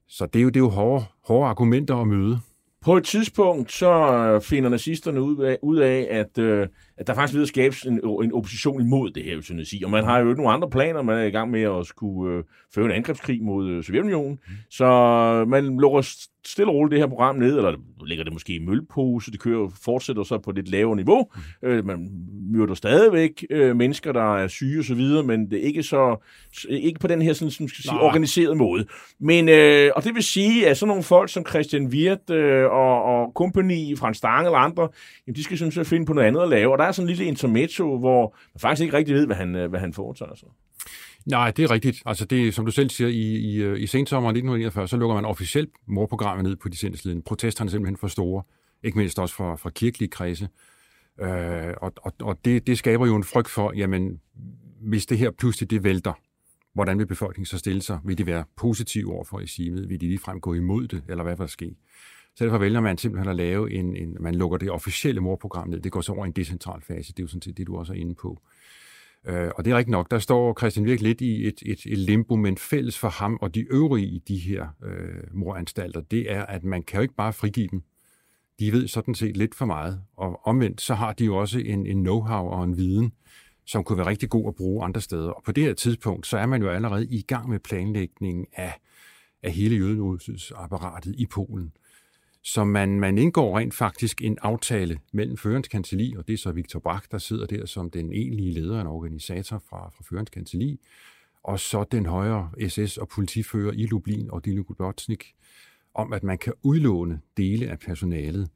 Så det er jo, det er jo hårde, hårde argumenter at møde. På et tidspunkt så finder nazisterne ud af, ud af at, øh, at der faktisk ved at skabes en, en opposition imod det her eutanasi. Og man har jo ikke nogle andre planer. Man er i gang med at skulle øh, føre en angrebskrig mod øh, Sovjetunionen. Mm. Så man lukker stille og roligt det her program ned, eller lægger det måske i mølpose, det kører fortsætter så på lidt lavere niveau. Mm. Øh, man myrder stadigvæk øh, mennesker, der er syge osv., men det er ikke så ikke på den her sådan, som skal sige, organiserede måde. Men, øh, og det vil sige, at sådan nogle folk som Christian Wirt øh, og, og kompagni, Frans Stange eller andre, jamen, de skal sådan finde på noget andet at lave. Og der er sådan en lille intermezzo, hvor man faktisk ikke rigtig ved, hvad han, øh, hvad han foretager sig. Nej, det er rigtigt. Altså det, som du selv siger, i, i, øh, i sensommeren 1941, så lukker man officielt morprogrammet ned på de sindslidende. Protesterne er simpelthen for store, ikke mindst også fra, fra kirkelige kredse. Øh, og og, og det, det skaber jo en frygt for, jamen, hvis det her pludselig det vælter, hvordan vil befolkningen så stille sig? Vil de være positive over for regimet? Vil de ligefrem gå imod det, eller hvad vil der ske? Så derfor vælger man simpelthen at lave en, en man lukker det officielle morprogram ned. Det går så over i en decentral fase. Det er jo sådan set det, du også er inde på. Øh, og det er rigtigt nok, der står Christian Virk lidt i et, et, et limbo, men fælles for ham og de øvrige i de her øh, moranstalter, det er, at man kan jo ikke bare frigive dem. De ved sådan set lidt for meget, og omvendt så har de jo også en, en know-how og en viden, som kunne være rigtig god at bruge andre steder. Og på det her tidspunkt, så er man jo allerede i gang med planlægningen af, af hele jødenudsydelsesapparatet i Polen. Så man, man indgår rent faktisk en aftale mellem Førens Kancelli, og det er så Victor Bach, der sidder der som den egentlige leder, og organisator fra, fra Førens Kancelli, og så den højere SS- og politifører i Lublin og Dino Gudotsnik, om at man kan udlåne dele af personalet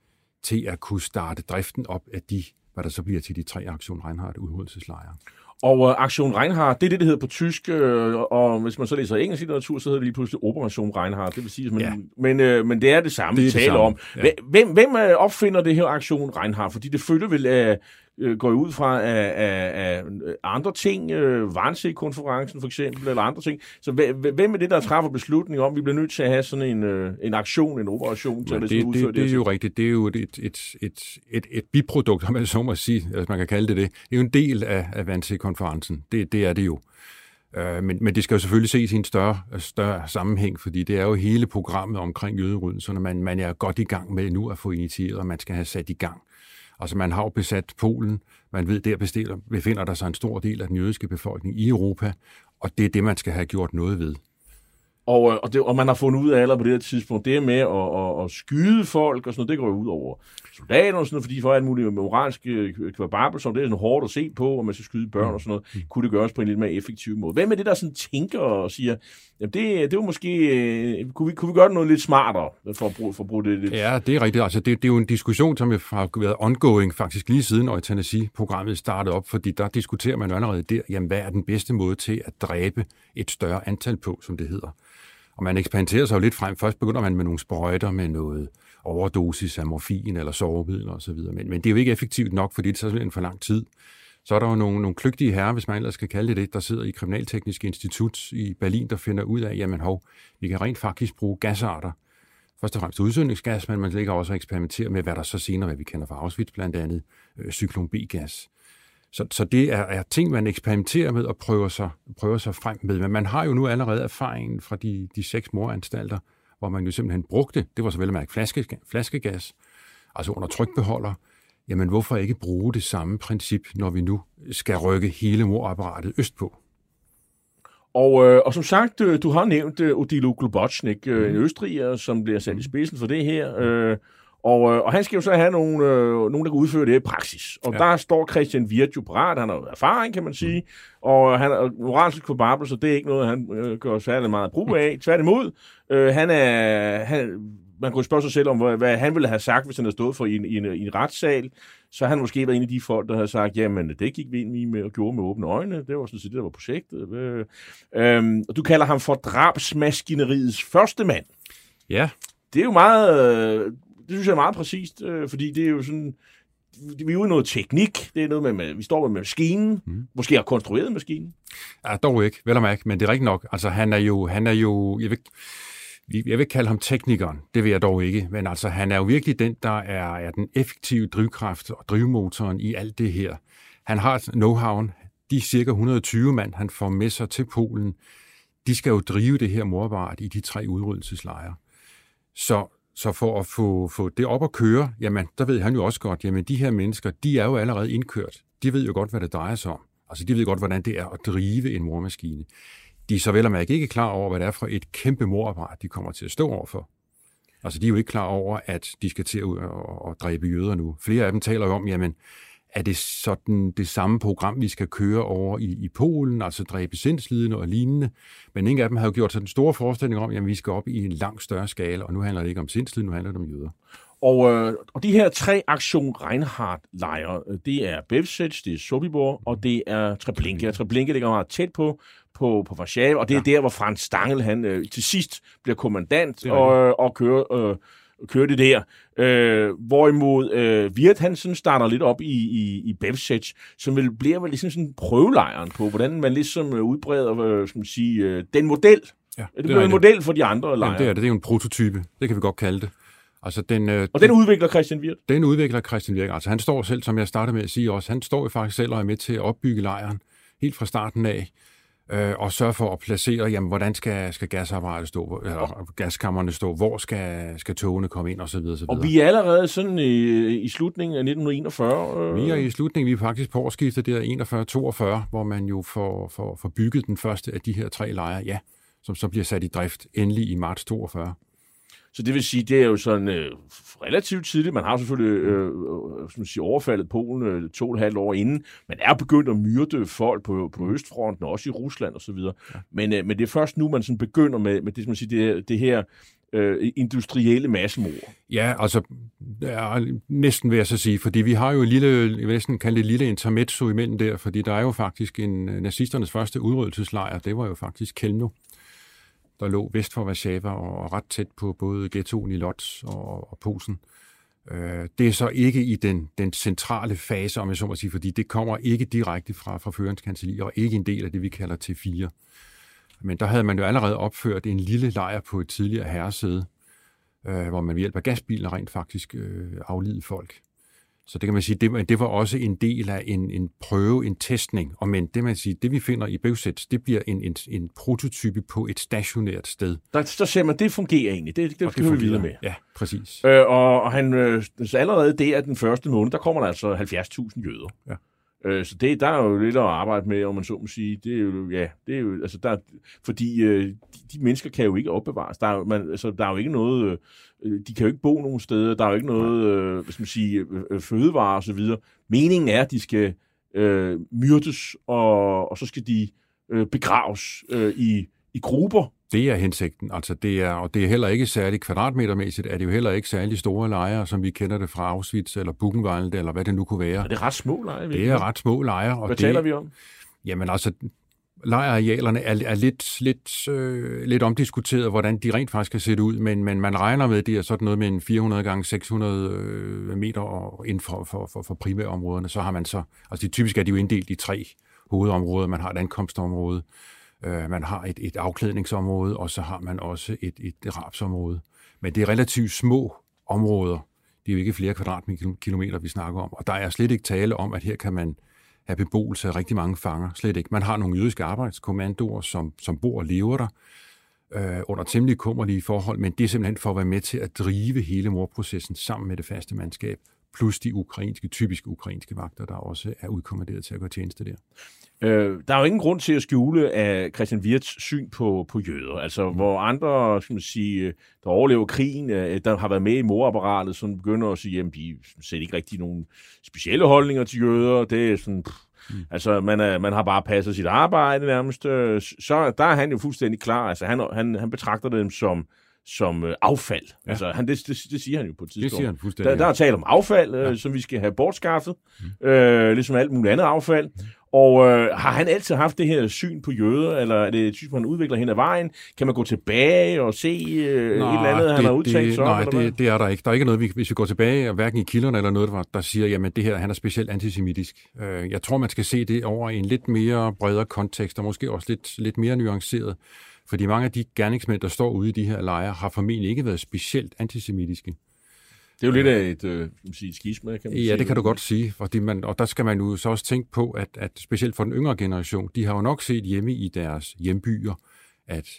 til at kunne starte driften op af de, hvad der så bliver til de tre Aktion Reinhardt udryddelseslejre. Og uh, Aktion Reinhardt, det er det, det hedder på tysk, øh, og hvis man så læser engelsk litteratur, så hedder det lige pludselig Operation Reinhardt. Det vil sige, man, ja. men, øh, men det er det samme, det vi taler om. Ja. Hvem, hvem øh, opfinder det her Aktion Reinhardt? Fordi det følger vel af, øh, går ud fra af, af, af andre ting, øh, Wannsee-konferencen for eksempel, eller andre ting. Så hvem er det, der træffer beslutning om, at vi bliver nødt til at have sådan en, øh, en aktion, en operation til ja, at det, det, det, det er jo rigtigt. Det er jo et, et, et, et, et, et biprodukt, om man så må sige, hvis man kan kalde det det. Det er jo en del af, af Wannsee-konferencen. Det, det er det jo. Øh, men, men det skal jo selvfølgelig ses i en større, større sammenhæng, fordi det er jo hele programmet omkring jøderydelserne, man, man er godt i gang med nu at få initieret, og man skal have sat i gang. Altså man har jo besat Polen, man ved, der bestiller, befinder der sig en stor del af den jødiske befolkning i Europa, og det er det, man skal have gjort noget ved. Og, øh, og, det, og man har fundet ud af allerede på det her tidspunkt, det med at, at, at skyde folk og sådan noget, det går jo ud over soldater og sådan noget, fordi får alt muligt moralske kvababelser, det er sådan hårdt at se på, og man skal skyde børn og sådan noget, mm. kunne det gøres på en lidt mere effektiv måde. Hvem er det, der sådan tænker og siger, jamen det, det var måske, øh, kunne vi, kunne vi gøre noget lidt smartere, for at bruge, for at bruge det lidt? Ja, det er rigtigt. Altså, det, det er jo en diskussion, som har været ongoing faktisk lige siden Euthanasie-programmet startede op, fordi der diskuterer man jo allerede der, jamen hvad er den bedste måde til at dræbe et større antal på, som det hedder. Og man eksperimenterer sig jo lidt frem. Først begynder man med nogle sprøjter med noget overdosis af morfin eller sovemidler osv. Men, men det er jo ikke effektivt nok, fordi det tager simpelthen for lang tid. Så er der jo nogle, nogle kløgtige herrer, hvis man ellers skal kalde det det, der sidder i Kriminalteknisk Institut i Berlin, der finder ud af, jamen hov, vi kan rent faktisk bruge gasarter. Først og fremmest udsøgningsgas, men man ligger også og eksperimenterer med, hvad der så senere, hvad vi kender fra Auschwitz, blandt andet øh, cyklon B-gas. Så, så det er, er ting, man eksperimenterer med og prøver sig, prøver sig frem med. Men man har jo nu allerede erfaringen fra de, de seks moranstalter, hvor man jo simpelthen brugte, det var så vel at mærke flaske, flaskegas, altså under trykbeholder. Jamen hvorfor ikke bruge det samme princip, når vi nu skal rykke hele morapparatet østpå? Og, øh, og som sagt, øh, du har nævnt øh, Odilo Globotnik, øh, en mhm. østriger, som bliver sat i spidsen for det her. Øh, og, øh, og han skal jo så have nogle, øh, nogen, der kan udføre det i praksis. Og ja. der står Christian Wirt jo parat. Han har jo erfaring, kan man sige. Mm. Og han er moralsk for så det er ikke noget, han øh, gør særlig meget brug af. Tværtimod, øh, han er... Han, man kunne spørge sig selv om, hvad, hvad han ville have sagt, hvis han havde stået for i en, i en, i en retssal. Så han måske været en af de folk, der havde sagt, jamen, det gik vi ind i med og gjorde med åbne øjne. Det var sådan set det, der var projektet. Øh, øh, og du kalder ham for drabsmaskineriets første mand. Ja. Det er jo meget det synes jeg er meget præcist, øh, fordi det er jo sådan, vi er ude i noget teknik. Det er noget med, med vi står med maskinen. Mm. Måske har konstrueret maskinen. Ja, dog ikke, vel og mærke, men det er rigtigt nok. Altså, han er jo, han er jo jeg vil, jeg vil ikke kalde ham teknikeren, det vil jeg dog ikke, men altså, han er jo virkelig den, der er, er den effektive drivkraft og drivmotoren i alt det her. Han har know-how, de cirka 120 mand, han får med sig til Polen, de skal jo drive det her morapparat i de tre udryddelseslejre. Så så for at få, få det op at køre, jamen, der ved han jo også godt, jamen, de her mennesker, de er jo allerede indkørt. De ved jo godt, hvad det drejer sig om. Altså, de ved godt, hvordan det er at drive en mormaskine. De er så vel og mærke ikke klar over, hvad det er for et kæmpe morapparat, de kommer til at stå overfor. Altså, de er jo ikke klar over, at de skal til at at, at dræbe jøder nu. Flere af dem taler jo om, jamen, er det sådan det samme program, vi skal køre over i, i Polen, altså dræbe sindslidende og lignende. Men ingen af dem har jo gjort sig den store forestilling om, at vi skal op i en langt større skala, og nu handler det ikke om sindslidende, nu handler det om jøder. Og, øh, og de her tre Aktion Reinhardt-lejre, øh, det er Bevsec, det er Sobibor, og det er Treblinka. Treblinka ligger meget tæt på, på, på Warszawa, og det er ja. der, hvor Frans Stangel han, øh, til sidst bliver kommandant og, og kører, øh, kører det der. Øh, hvorimod øh, Virt Hansen starter lidt op i, i, i Bevsec, som vil, bliver vel ligesom sådan prøvelejren på, hvordan man ligesom øh, udbreder øh, skal man sige, øh, den model. Ja, det, det bliver en model for de andre lejre. Ja, det er det. Det er jo en prototype. Det kan vi godt kalde det. Altså den, øh, og den udvikler Christian Wirt? Den udvikler Christian Wirt. Altså han står selv, som jeg startede med at sige også, han står jo faktisk selv og er med til at opbygge lejren helt fra starten af øh, og sørge for at placere, jamen, hvordan skal, skal gasapparatet stå, eller gaskammerne stå, hvor skal, skal togene komme ind, osv. osv. Og vi er allerede sådan i, i slutningen af 1941? Øh... Vi er i slutningen, vi er faktisk på årsskiftet der 41-42, hvor man jo får, får, får bygget den første af de her tre lejre, ja, som så bliver sat i drift endelig i marts 42. Så det vil sige, det er jo sådan øh, relativt tidligt. Man har selvfølgelig øh, øh som siger, overfaldet Polen øh, to og et halvt år inden. Man er begyndt at myrde folk på, på Østfronten, også i Rusland osv. Men, øh, men det er først nu, man sådan begynder med, med det, man siger, det, det her øh, industrielle massemord. Ja, altså ja, næsten vil jeg så sige, fordi vi har jo en lille, jeg vil næsten kalde det lille intermezzo imellem der, fordi der er jo faktisk en øh, nazisternes første udryddelseslejr, det var jo faktisk Kelno der lå vest for Warszawa og ret tæt på både ghettoen i Lodz og, og Posen. Øh, det er så ikke i den, den centrale fase, om jeg så må sige, fordi det kommer ikke direkte fra, fra førens kanseli, og ikke en del af det, vi kalder T4. Men der havde man jo allerede opført en lille lejr på et tidligere herresæde, øh, hvor man ved hjælp af gasbiler rent faktisk øh, aflidede folk. Så det kan man sige, det, det var også en del af en, en prøve, en testning. Og men det man siger, det vi finder i Bøvsæt, det bliver en, en, en prototype på et stationært sted. Der, så ser man, det fungerer egentlig. Det, det, det vi fungerer. videre med. Ja, præcis. Øh, og, og han, øh, allerede der den første måned, der kommer der altså 70.000 jøder. Ja. Øh, så det, der er jo lidt at arbejde med, om man så må sige. Det er jo, ja, det er jo, altså der, fordi øh, de, de mennesker kan jo ikke opbevares. Der er, jo- man, altså, der er jo ikke noget, øh, de kan jo ikke bo nogen steder. Der er jo ikke noget, øh, hvad skal man sige, øh, øh, fødevarer og så videre. Meningen er, at de skal øh, myrdes, og, og så skal de øh, begraves øh, i, i grupper. Det er hensigten. Altså det er, og det er heller ikke særlig kvadratmetermæssigt, er det jo heller ikke særlig store lejre, som vi kender det fra Auschwitz eller Buchenwald, eller hvad det nu kunne være. Og det er ret små lejre. Det er ret små lejre. Og Hvad det, taler vi om? Jamen altså, lejrearealerne er, er lidt, lidt, øh, lidt omdiskuteret, hvordan de rent faktisk kan se ud, men, men man regner med, at det er sådan noget med en 400 gange 600 øh, meter og inden for, for, for, for primærområderne. Så har man så, altså de, typisk er de jo inddelt i tre hovedområder. Man har et ankomstområde, øh, man har et, et afklædningsområde, og så har man også et, et rapsområde. Men det er relativt små områder. Det er jo ikke flere kvadratkilometer, vi snakker om. Og der er slet ikke tale om, at her kan man have beboelse af rigtig mange fanger. Slet ikke. Man har nogle jødiske arbejdskommandoer, som, som bor og lever der øh, under temmelig kummerlige forhold, men det er simpelthen for at være med til at drive hele morprocessen sammen med det faste mandskab, plus de ukrainske, typiske ukrainske vagter, der også er udkommanderet til at gøre tjeneste der. Øh, der er jo ingen grund til at skjule af Christian Wirts syn på, på jøder. Altså, mm. hvor andre, skal man sige, der overlever krigen, øh, der har været med i morapparatet, som begynder at sige, jamen, de sætter ikke rigtig nogen specielle holdninger til jøder. Det er sådan, pff, mm. altså, man, er, man har bare passet sit arbejde nærmest. Øh, Så der er han jo fuldstændig klar. Altså, han, han, han betragter dem som som øh, affald. Ja. Altså, han, det, det, det siger han jo på et tidspunkt. Det siger han fuldstændig. Der, der er tale om affald, øh, Ja. som vi skal have bortskaffet, mm. øh, ligesom alt muligt andet affald. Mm. Og øh, har han altid haft det her syn på jøder, eller er det et syn, man udvikler hen ad vejen? Kan man gå tilbage og se øh, et eller andet, han har udtalt sig om? Nej, det, det er der ikke. Der er ikke noget, vi, hvis vi går tilbage, hverken i kilderne eller noget, der, der siger, jamen det her, han er specielt antisemitisk. Øh, Jeg tror, man skal se det over i en lidt mere bredere kontekst, og måske også lidt, lidt mere nuanceret. Fordi mange af de gerningsmænd, der står ude i de her lejre, har formentlig ikke været specielt antisemitiske. Det er jo lidt af et, øh, kan man sige, et skisma, kan man sige. Ja, det kan du godt sige. Fordi man, og der skal man jo så også tænke på, at, at specielt for den yngre generation, de har jo nok set hjemme i deres hjembyer, at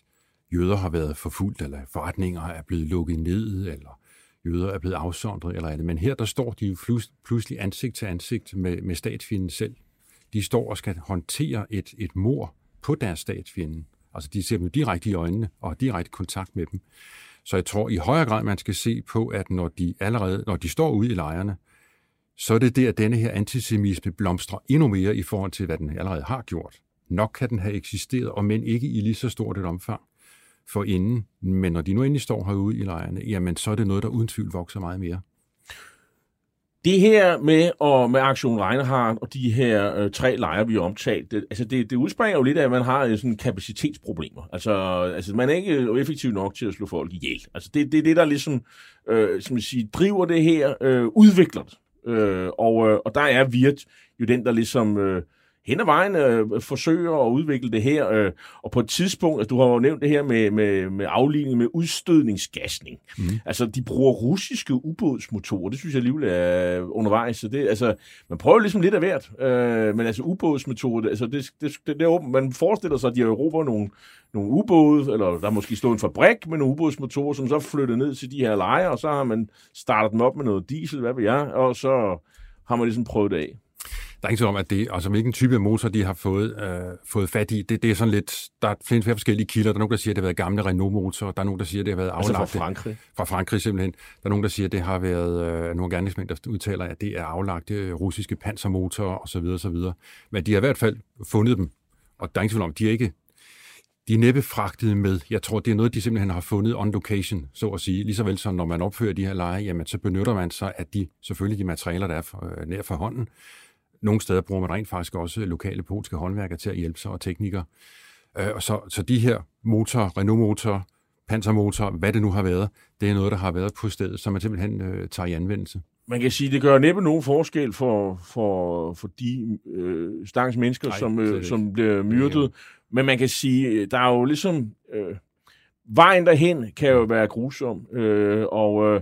jøder har været forfulgt, eller forretninger er blevet lukket ned, eller jøder er blevet afsondret, eller andet. Men her, der står de jo pludselig ansigt til ansigt med, med statsfjenden selv. De står og skal håndtere et, et mor på deres statsfjende. Altså, de ser dem direkte i øjnene og har direkte kontakt med dem. Så jeg tror i højere grad, man skal se på, at når de allerede, når de står ude i lejrene, så er det der, at denne her antisemitisme blomstrer endnu mere i forhold til, hvad den allerede har gjort. Nok kan den have eksisteret, og men ikke i lige så stort et omfang for inden. Men når de nu endelig står herude i lejrene, jamen så er det noget, der uden tvivl vokser meget mere. Det her med, og med Aktion Reinhardt og de her øh, tre lejre, vi har omtalt, det, altså det, det udspringer jo lidt af, at man har øh, sådan kapacitetsproblemer. Altså, øh, altså man er ikke øh, effektiv nok til at slå folk ihjel. Altså det, det er det, der ligesom øh, som jeg siger, driver det her, øh, udvikler det. Øh, og, øh, og der er Virt jo den, der ligesom øh, hen ad vejen øh, forsøger at udvikle det her. Øh, og på et tidspunkt, altså, du har jo nævnt det her med, med, med afligning, med udstødningsgasning. Mm. Altså, de bruger russiske ubådsmotorer. Det synes jeg alligevel er undervejs. Så det, altså, man prøver ligesom lidt af hvert. Øh, men altså, ubådsmotorer, altså, det, det, det, det er åbent. Man forestiller sig, at de har erobret nogle, nogle ubåde, eller der er måske stået en fabrik med nogle ubådsmotorer, som så flyttet ned til de her lejre, og så har man startet dem op med noget diesel, hvad ved jeg, og så har man ligesom prøvet det af. Der er ikke tvivl om, at det, altså hvilken type motor de har fået, øh, fået fat i, det, det er sådan lidt, der er flere, flere forskellige kilder. Der er nogen, der siger, at det har været gamle Renault-motorer. Der er nogen, der siger, at det har været Altså aflagte. fra Frankrig. Fra Frankrig simpelthen. Der er nogen, der siger, at det har været øh, nogle gerningsmænd, der udtaler, at det er aflagte russiske pansermotorer osv. osv. Men de har i hvert fald fundet dem. Og der er ingen tvivl om, de er ikke de er næppe fragtet med. Jeg tror, det er noget, de simpelthen har fundet on location, så at sige. Lige så vel som når man opfører de her lege, jamen så benytter man sig af de, selvfølgelig de materialer, der er for, øh, nær for hånden. Nogle steder bruger man rent faktisk også lokale polske håndværkere til at hjælpe sig og teknikere. Øh, og så, så de her motorer, Renault-motorer, pansermotorer, hvad det nu har været, det er noget, der har været på stedet, som man simpelthen øh, tager i anvendelse. Man kan sige, det gør næppe nogen forskel for, for, for de øh, stakkels mennesker, Nej, som, øh, som bliver myrdet. Men man kan sige, der er jo ligesom... Øh, vejen derhen kan jo være grusom, øh, og, øh,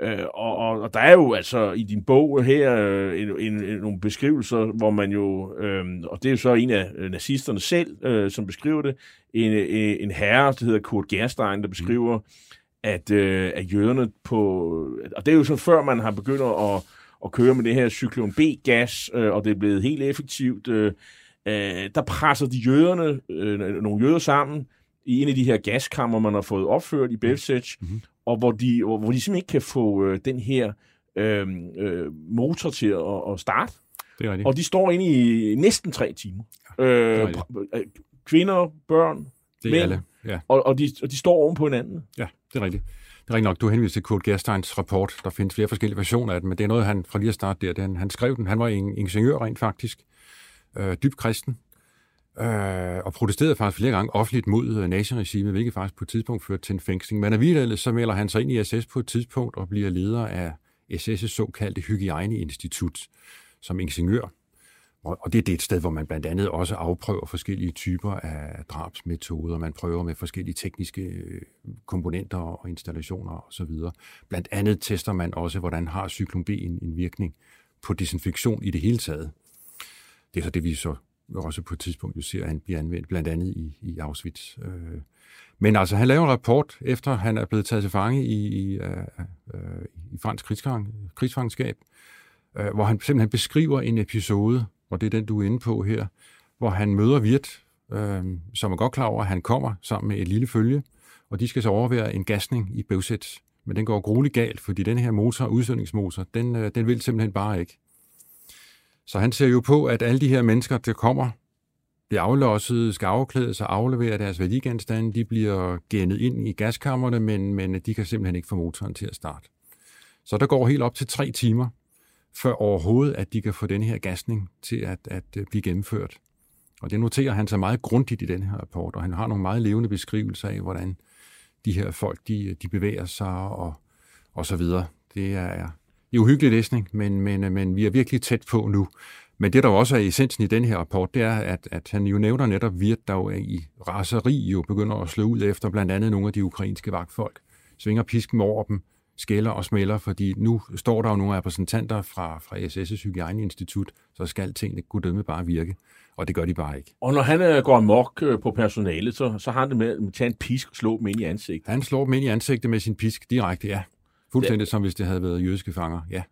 Øh, og, og, og der er jo altså i din bog her øh, en, en, en, nogle beskrivelser, hvor man jo, øh, og det er jo så en af øh, nazisterne selv, øh, som beskriver det, en, en, en herre, der hedder Kurt Gerstein, der beskriver, mm. at, øh, at jøderne på, og det er jo så før man har begyndt at, at køre med det her cyklon B-gas, øh, og det er blevet helt effektivt, øh, øh, der presser de jøderne, øh, nogle jøder sammen, i en af de her gaskammer, man har fået opført i Belzec, mm-hmm og hvor de, hvor, hvor de simpelthen ikke kan få øh, den her øh, øh, motor til at, at starte. Det er rigtigt. Og de står inde i næsten tre timer. Ja, øh, øh, kvinder, børn, det er mænd, alle. Ja. Og, og, de, og de står oven på hinanden. Ja, det er rigtigt. Det er rigtigt nok, du henviser til Kurt Gersteins rapport. Der findes flere forskellige versioner af den, men det er noget, han fra lige at starte der, det, han, han skrev den. Han var en ingeniør rent faktisk. Øh, dybt kristen øh, og protesterede faktisk flere gange offentligt mod øh, naziregimet, hvilket faktisk på et tidspunkt førte til en fængsling. Men alligevel så melder han sig ind i SS på et tidspunkt og bliver leder af SS' såkaldte hygiejneinstitut som ingeniør. Og det er det et sted, hvor man blandt andet også afprøver forskellige typer af drabsmetoder. Man prøver med forskellige tekniske øh, komponenter og installationer osv. Blandt andet tester man også, hvordan har cyklon B en, en virkning på desinfektion i det hele taget. Det er så det, vi så også på et tidspunkt jo ser, at han bliver anvendt blandt andet i, i Auschwitz. Øh, men altså, han laver en rapport, efter han er blevet taget til fange i, i, øh, øh i fransk krigsfang, krigsfangenskab, øh, hvor han simpelthen beskriver en episode, og det er den, du er inde på her, hvor han møder Virt, øh, som er godt klar over, at han kommer sammen med et lille følge, og de skal så overvære en gasning i Bøvsæt. Men den går grueligt galt, fordi den her motor, udsendningsmotor, den, øh, den vil simpelthen bare ikke. Så han ser jo på, at alle de her mennesker, der kommer, bliver aflosset, skal afklæde sig, aflevere deres værdigenstande, de bliver genet ind i gaskammerne, men, men de kan simpelthen ikke få motoren til at starte. Så der går helt op til tre timer, før overhovedet, at de kan få den her gasning til at, at øh, blive gennemført. Og det noterer han sig meget grundigt i den her rapport, og han har nogle meget levende beskrivelser af, hvordan de her folk, de, de bevæger sig og, og så videre. Det er, det er uhyggelig læsning, men, men, men vi er virkelig tæt på nu. Men det, der også er essensen i den her rapport, det er, at, at han jo nævner netop Virt, der jo i raseri jo begynder at slå ud efter blandt andet nogle af de ukrainske vagtfolk. Svinger pisken over dem, skælder og smælder, fordi nu står der jo nogle repræsentanter fra, fra SS' Hygiejneinstitut, så skal tingene kunne dømme bare virke. Og det gør de bare ikke. Og når han øh, går mok øh, på personalet, så, så har han det med at tage en pisk og slå dem ind i ansigtet. Han slår dem ind i ansigtet med sin pisk direkte, ja. Fuldstændig som hvis det havde været jødiske fanger, ja.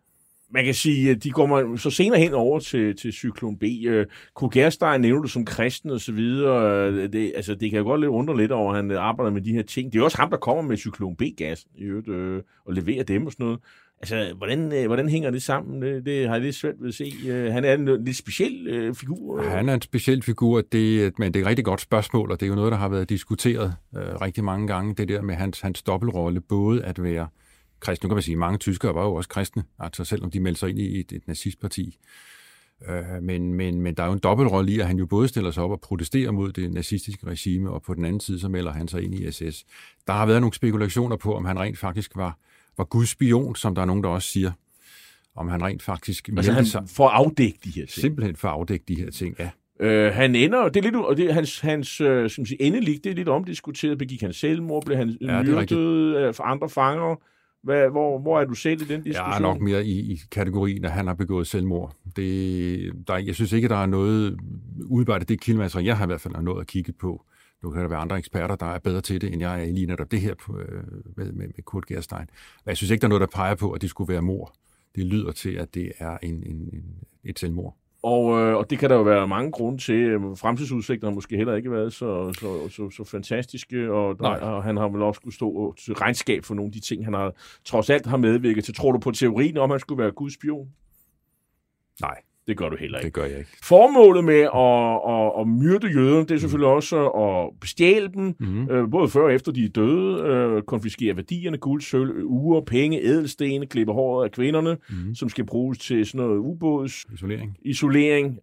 Man kan sige, at de går så senere hen over til, til cyklon B. Øh, Gerstein nævner det som kristen og så videre. Øh, det, altså, det kan jo godt lidt undre lidt over, at han arbejder med de her ting. Det er også ham, der kommer med cyklon B-gas i øvrigt, øh, og leverer dem og sådan noget. Altså, hvordan, øh, hvordan hænger det sammen? Det, det har jeg lidt svært ved at se. Han er en lidt speciel øh, figur. Han er en speciel figur, det, men det er et rigtig godt spørgsmål, og det er jo noget, der har været diskuteret øh, rigtig mange gange, det der med hans, hans dobbeltrolle, både at være kristne. Nu kan man sige, at mange tyskere var jo også kristne, altså selvom de meldte sig ind i et, et nazistparti. Øh, men, men, men der er jo en dobbeltrolle i, at han jo både stiller sig op og protesterer mod det nazistiske regime, og på den anden side, så melder han sig ind i SS. Der har været nogle spekulationer på, om han rent faktisk var, var Guds spion, som der er nogen, der også siger. Om han rent faktisk... Altså han sig, for at afdække de her ting? Simpelthen for at afdække de her ting, ja. Øh, han ender, det er lidt, og det, hans, hans øh, som siger, endelig, det er lidt omdiskuteret. Begik han selvmord? Blev han ja, myrdet for andre fanger? Hvad, hvor, hvor er du selv i den diskussion? Jeg er nok mere i, i kategorien, at han har begået selvmord. Det, der, jeg synes ikke, der er noget udarbejdet det kildemateriale, jeg har i hvert fald nået at kigge på. Nu kan der være andre eksperter, der er bedre til det, end jeg er lige netop det her øh, med, med, med Kurt Gerstein. Men jeg synes ikke, der er noget, der peger på, at det skulle være mor. Det lyder til, at det er en, en, en, et selvmord. Og, øh, og det kan der jo være mange grunde til. Fremtidsudsigterne har måske heller ikke været så, så, så, så fantastiske, og, der, og han har vel også skulle stå til regnskab for nogle af de ting, han har trods alt har medvirket til. Tror du på teorien om, at han skulle være Guds spion? Nej. Det gør du heller ikke. Det gør jeg ikke. Formålet med at, at, at myrde jøderne, det er selvfølgelig mm. også at bestjæle dem, mm. øh, både før og efter de er døde, øh, konfiskere værdierne, guld, sølv, uger, penge, ædelstene, klippe håret af kvinderne, mm. som skal bruges til sådan noget ubåds... Isolering. Isolering.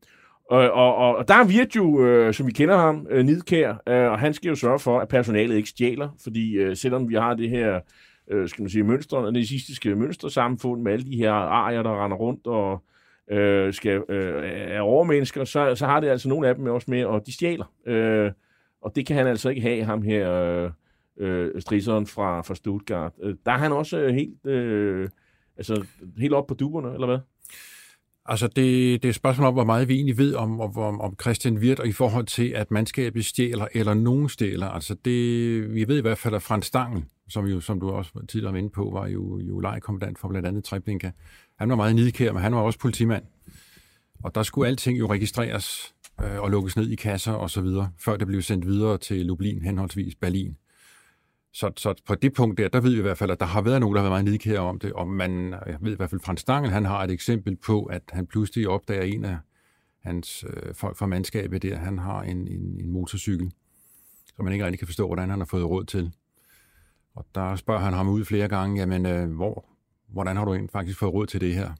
Og, og, og, og der er Virt jo, øh, som vi kender ham, øh, nidkær, øh, og han skal jo sørge for, at personalet ikke stjæler, fordi øh, selvom vi har det her, øh, skal man sige, mønstre, nazistiske mønstersamfund med alle de her arier, der render rundt og øh, skal, øh, er overmennesker, så, så har det altså nogle af dem også med, og de stjæler. Øh, og det kan han altså ikke have, ham her, øh, øh, strisseren fra, fra Stuttgart. Øh, der er han også øh, helt, øh, altså, helt op på duberne, eller hvad? Altså, det, det er et spørgsmål om, hvor meget vi egentlig ved om, om, om Christian Wirt, og i forhold til, at mandskabet stjæler, eller nogen stjæler. Altså, det, vi ved i hvert fald, at Frans Stangen, som, jo, som du også tidligere var inde på, var jo, jo lejekommandant for blandt andet Treblinka. Han var meget nidkær, men han var også politimand. Og der skulle alting jo registreres øh, og lukkes ned i kasser og så videre, før det blev sendt videre til Lublin, henholdsvis Berlin. Så, så på det punkt der, der ved vi i hvert fald, at der har været nogen, der har været meget nidkære om det, og man, jeg ved i hvert fald, Frans Stangel, han har et eksempel på, at han pludselig opdager en af hans øh, folk fra mandskabet der, han har en, en, en motorcykel, som man ikke rigtig kan forstå, hvordan han har fået råd til. Og der spørger han ham ud flere gange, jamen, øh, hvor, hvordan har du egentlig faktisk fået råd til det her?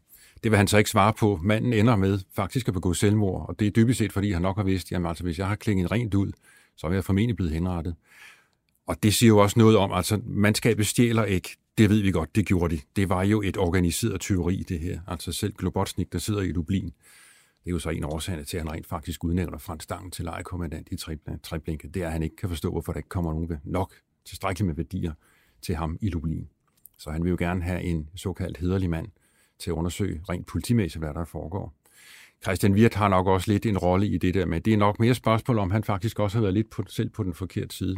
Det vil han så ikke svare på. Manden ender med faktisk at begå selvmord, og det er dybest set, fordi han nok har vidst, jamen altså, hvis jeg har klinget rent ud, så er jeg formentlig blevet henrettet. Og det siger jo også noget om, altså mandskabet stjæler ikke. Det ved vi godt, det gjorde de. Det var jo et organiseret tyveri, det her. Altså selv Globotsnik, der sidder i Dublin, det er jo så en årsag til, at han rent faktisk udnævner Frans Stang til lejekommandant i Treblinka. Det er, at han ikke kan forstå, hvorfor der ikke kommer nogen nok tilstrækkeligt med værdier til ham i Lublin. Så han vil jo gerne have en såkaldt hederlig mand til at undersøge rent politimæssigt, hvad der foregår. Christian Wirt har nok også lidt en rolle i det der, men det er nok mere spørgsmål om, han faktisk også har været lidt på, selv på den forkerte side.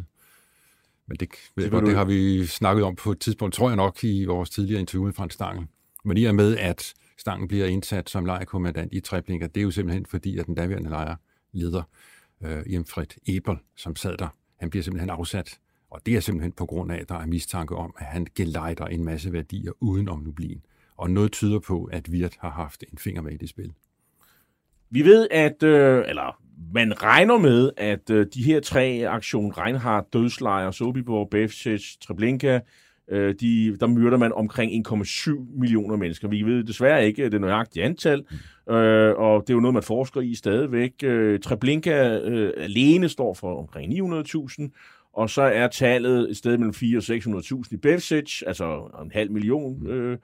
Men det, ved det, godt, det har vi snakket om på et tidspunkt, tror jeg nok, i vores tidligere interview med Frans Stangen. Men i og med, at Stangen bliver indsat som lejekommandant i Treblinka, det er jo simpelthen fordi, at den daværende lejerleder, øh, Jemfred Ebel, som sad der, han bliver simpelthen afsat. Og det er simpelthen på grund af, at der er mistanke om, at han gelejder en masse værdier uden om Lublin. Og noget tyder på, at Wirt har haft en finger med i det spil. Vi ved, at, øh, eller man regner med, at øh, de her tre aktion Reinhardt, Dødslejr, Sobibor, Befsic, Treblinka, øh, de, der myrder man omkring 1,7 millioner mennesker. Vi ved desværre ikke det nøjagtige antal, øh, og det er jo noget, man forsker i stadigvæk. Øh, Treblinka øh, alene står for omkring 900.000, og så er tallet et sted mellem 4 og 600.000 i Befsic, altså en halv million øh,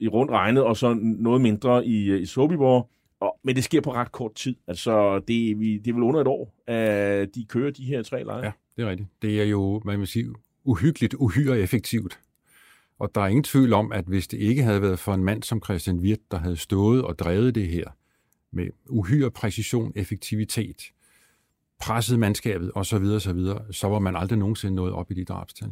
i rundt regnet, og så noget mindre i, i Sobibor. Og, men det sker på ret kort tid. Altså, det, vi, det er vel under et år, at de kører de her tre lejre. Ja, det er rigtigt. Det er jo, man vil sige, uhyggeligt, uhyre effektivt. Og der er ingen tvivl om, at hvis det ikke havde været for en mand som Christian Wirt, der havde stået og drevet det her med uhyre præcision, effektivitet, presset mandskabet osv., så, videre, så, videre, så var man aldrig nogensinde nået op i de drabstal.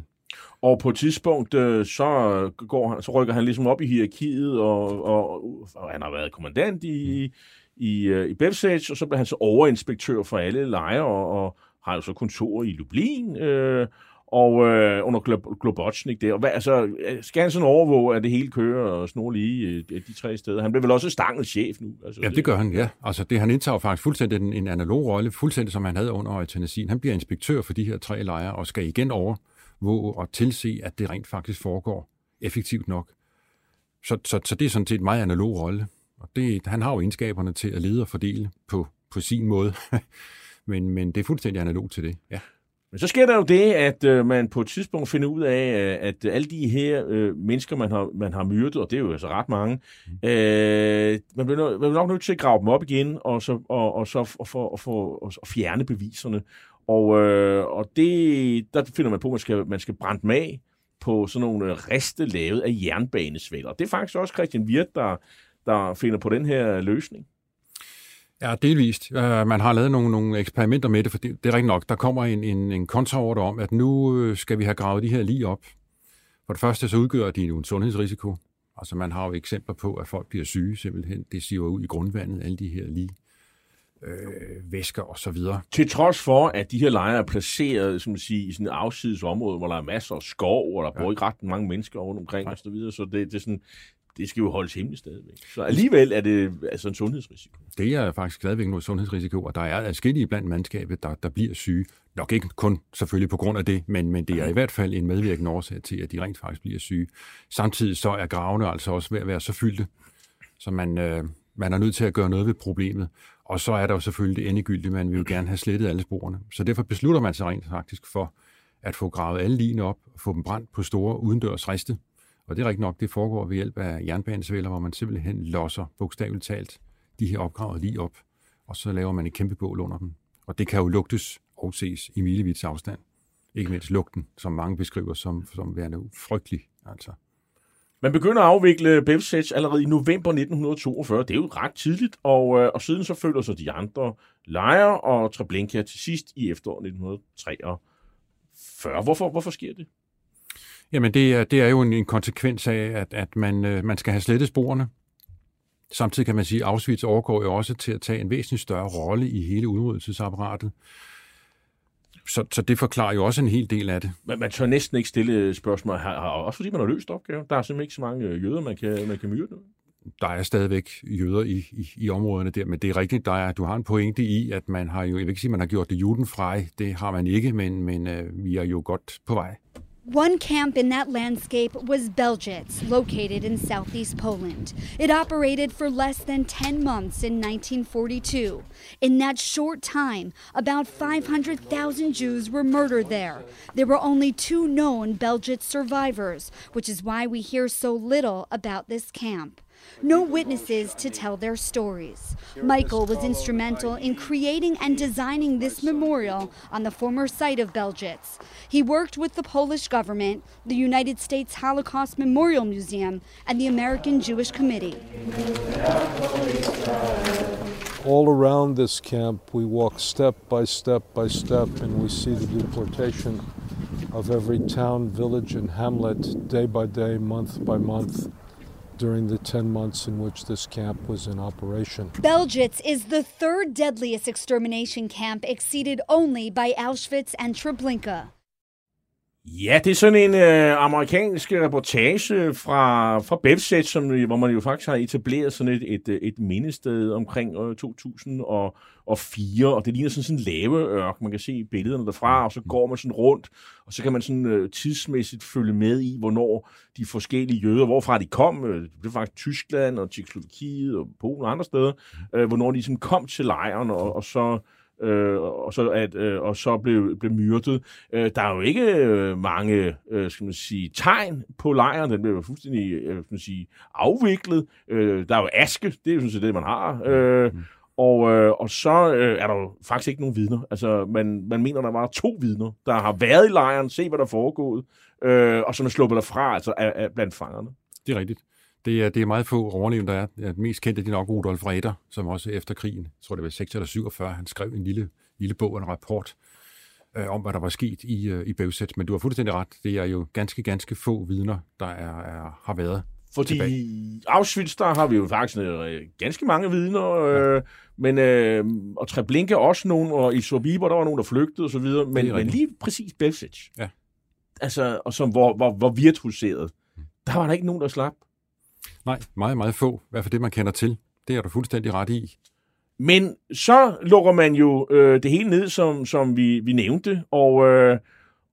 Og på et tidspunkt, øh, så, går han, så rykker han ligesom op i hierarkiet, og, og, og han har været kommandant i, mm. i, øh, i Bevsage, og så bliver han så overinspektør for alle lejre, og, og har jo så kontor i Lublin, øh, og øh, under Globotnik der. Og hvad, altså, skal han sådan overvåge, at det hele kører og snor lige øh, de tre steder? Han bliver vel også stanglet chef nu? Altså, ja, det, gør han, ja. Altså, det, han indtager faktisk fuldstændig en, en analog rolle, fuldstændig som han havde under eutanasin. Han bliver inspektør for de her tre lejre, og skal igen over våge og tilse, at det rent faktisk foregår effektivt nok. Så, så, så det er sådan set en meget analog rolle. Og det, han har jo egenskaberne til at lede og fordele på, på sin måde. men, men det er fuldstændig analog til det, ja. Men så sker der jo det, at øh, man på et tidspunkt finder ud af, øh, at alle de her øh, mennesker, man har, man har myrdet, og det er jo altså ret mange, mm. øh, man, bliver, man bliver nok nødt til at grave dem op igen, og så, og, og så for, for, for, for, fjerne beviserne. Og, øh, og det, der finder man på, at man skal, man skal brænde dem af på sådan nogle øh, riste lavet af jernbanesvælder. Det er faktisk også Christian Wirt, der, der finder på den her løsning. Ja, delvist. Uh, man har lavet nogle, nogle eksperimenter med det, for det, det er rigtigt nok. Der kommer en, en, en kontraorder om, at nu øh, skal vi have gravet de her lige op. For det første så udgør de jo en sundhedsrisiko. Altså man har jo eksempler på, at folk bliver syge simpelthen. Det siver ud i grundvandet, alle de her lige øh, væsker og så videre. Til trods for, at de her lejre er placeret som man siger, i sådan et afsides område, hvor der er masser af skov, og der ja. bor ikke ret mange mennesker rundt omkring Nej. og så videre, så det, det er sådan, det skal jo holdes hemmeligt stadigvæk. Så alligevel er det altså en sundhedsrisiko. Det er faktisk stadigvæk noget sundhedsrisiko, og der er adskillige blandt mandskabet, der, der bliver syge. Nok ikke kun selvfølgelig på grund af det, men, men det er i hvert fald en medvirkende årsag til, at de rent faktisk bliver syge. Samtidig så er gravene altså også ved at være så fyldte, så man, øh, man er nødt til at gøre noget ved problemet. Og så er der jo selvfølgelig det endegyldige, man vil jo gerne have slettet alle sporene. Så derfor beslutter man sig rent faktisk for at få gravet alle linjer op få dem brændt på store udendørs riste. Og det er rigtigt nok, det foregår ved hjælp af jernbanesvæler, hvor man simpelthen losser bogstaveligt talt de her opgravet lige op, og så laver man et kæmpe bål under dem. Og det kan jo lugtes og ses i milevids afstand ikke mindst lugten, som mange beskriver som, som værende frygtelig. Altså. Man begynder at afvikle BevSets allerede i november 1942. Det er jo ret tidligt, og, øh, og siden så følger så de andre lejre og Treblinka til sidst i efteråret 1943. Hvorfor, hvorfor sker det? Jamen, det er, det er jo en, en konsekvens af, at, at man, øh, man skal have slettet sporene. Samtidig kan man sige, at Auschwitz overgår jo også til at tage en væsentlig større rolle i hele udryddelsesapparatet. Så, så det forklarer jo også en hel del af det. Men man tør næsten ikke stille spørgsmål, her, også fordi man har løst opgaven. Der er simpelthen ikke så mange øh, jøder, man kan, man kan myrde. Der er stadigvæk jøder i, i, i områderne der, men det er rigtigt, der er, du har en pointe i, at man har jo, jeg vil ikke sige, at man har gjort det judenfrej, det har man ikke, men, men øh, vi er jo godt på vej. One camp in that landscape was Belgitz, located in southeast Poland. It operated for less than 10 months in 1942. In that short time, about 500,000 Jews were murdered there. There were only two known Belgitz survivors, which is why we hear so little about this camp. No witnesses to tell their stories. Michael was instrumental in creating and designing this memorial on the former site of Belgitz. He worked with the Polish government, the United States Holocaust Memorial Museum, and the American Jewish Committee. All around this camp, we walk step by step by step, and we see the deportation of every town, village, and hamlet day by day, month by month during the 10 months in which this camp was in operation. Belgitz is the third deadliest extermination camp, exceeded only by Auschwitz and Treblinka. Ja, det er sådan en øh, amerikansk reportage fra, fra Bevset, som, øh, hvor man jo faktisk har etableret sådan et, et, et mindested omkring øh, 2004, og det ligner sådan, sådan en laveørk. Man kan se billederne derfra, og så går man sådan rundt, og så kan man sådan øh, tidsmæssigt følge med i, hvornår de forskellige jøder, hvorfra de kom, øh, det var faktisk Tyskland og Tjekkoslovakiet og Polen og andre steder, øh, hvornår de ligesom kom til lejren, og, og så øh, og så, at, øh, og så blev, blev myrdet. Øh, der er jo ikke øh, mange øh, skal man sige, tegn på lejren. Den blev fuldstændig øh, skal man sige, afviklet. Øh, der er jo aske, det er jo sådan set det, man har. Øh, mm. Og, øh, og så øh, er der jo faktisk ikke nogen vidner. Altså, man, man mener, der var to vidner, der har været i lejren, se hvad der er foregået, øh, og som er sluppet derfra, altså af, af, blandt fangerne. Det er rigtigt. Det er, det er meget få overlevende, der er. Det mest kendte det er nok Rudolf Reder, som også efter krigen, jeg tror det var 6 eller 47, han skrev en lille, lille bog og en rapport øh, om, hvad der var sket i, øh, i Bøvsæt. Men du har fuldstændig ret. Det er jo ganske, ganske få vidner, der er, er, har været fordi tilbage. i Auschwitz, der har vi jo faktisk øh, ganske mange vidner, øh, ja. men, øh, og Treblinka også nogen, og i Sobibor, der var nogen, der flygtede og så videre, men, men lige præcis Belsic, ja. altså, og som hvor, hvor, hvor virtuoseret, der var der ikke nogen, der slap. Nej, meget, meget få. Hvad for det, man kender til. Det er du fuldstændig ret i. Men så lukker man jo øh, det hele ned, som, som vi, vi nævnte, og, øh,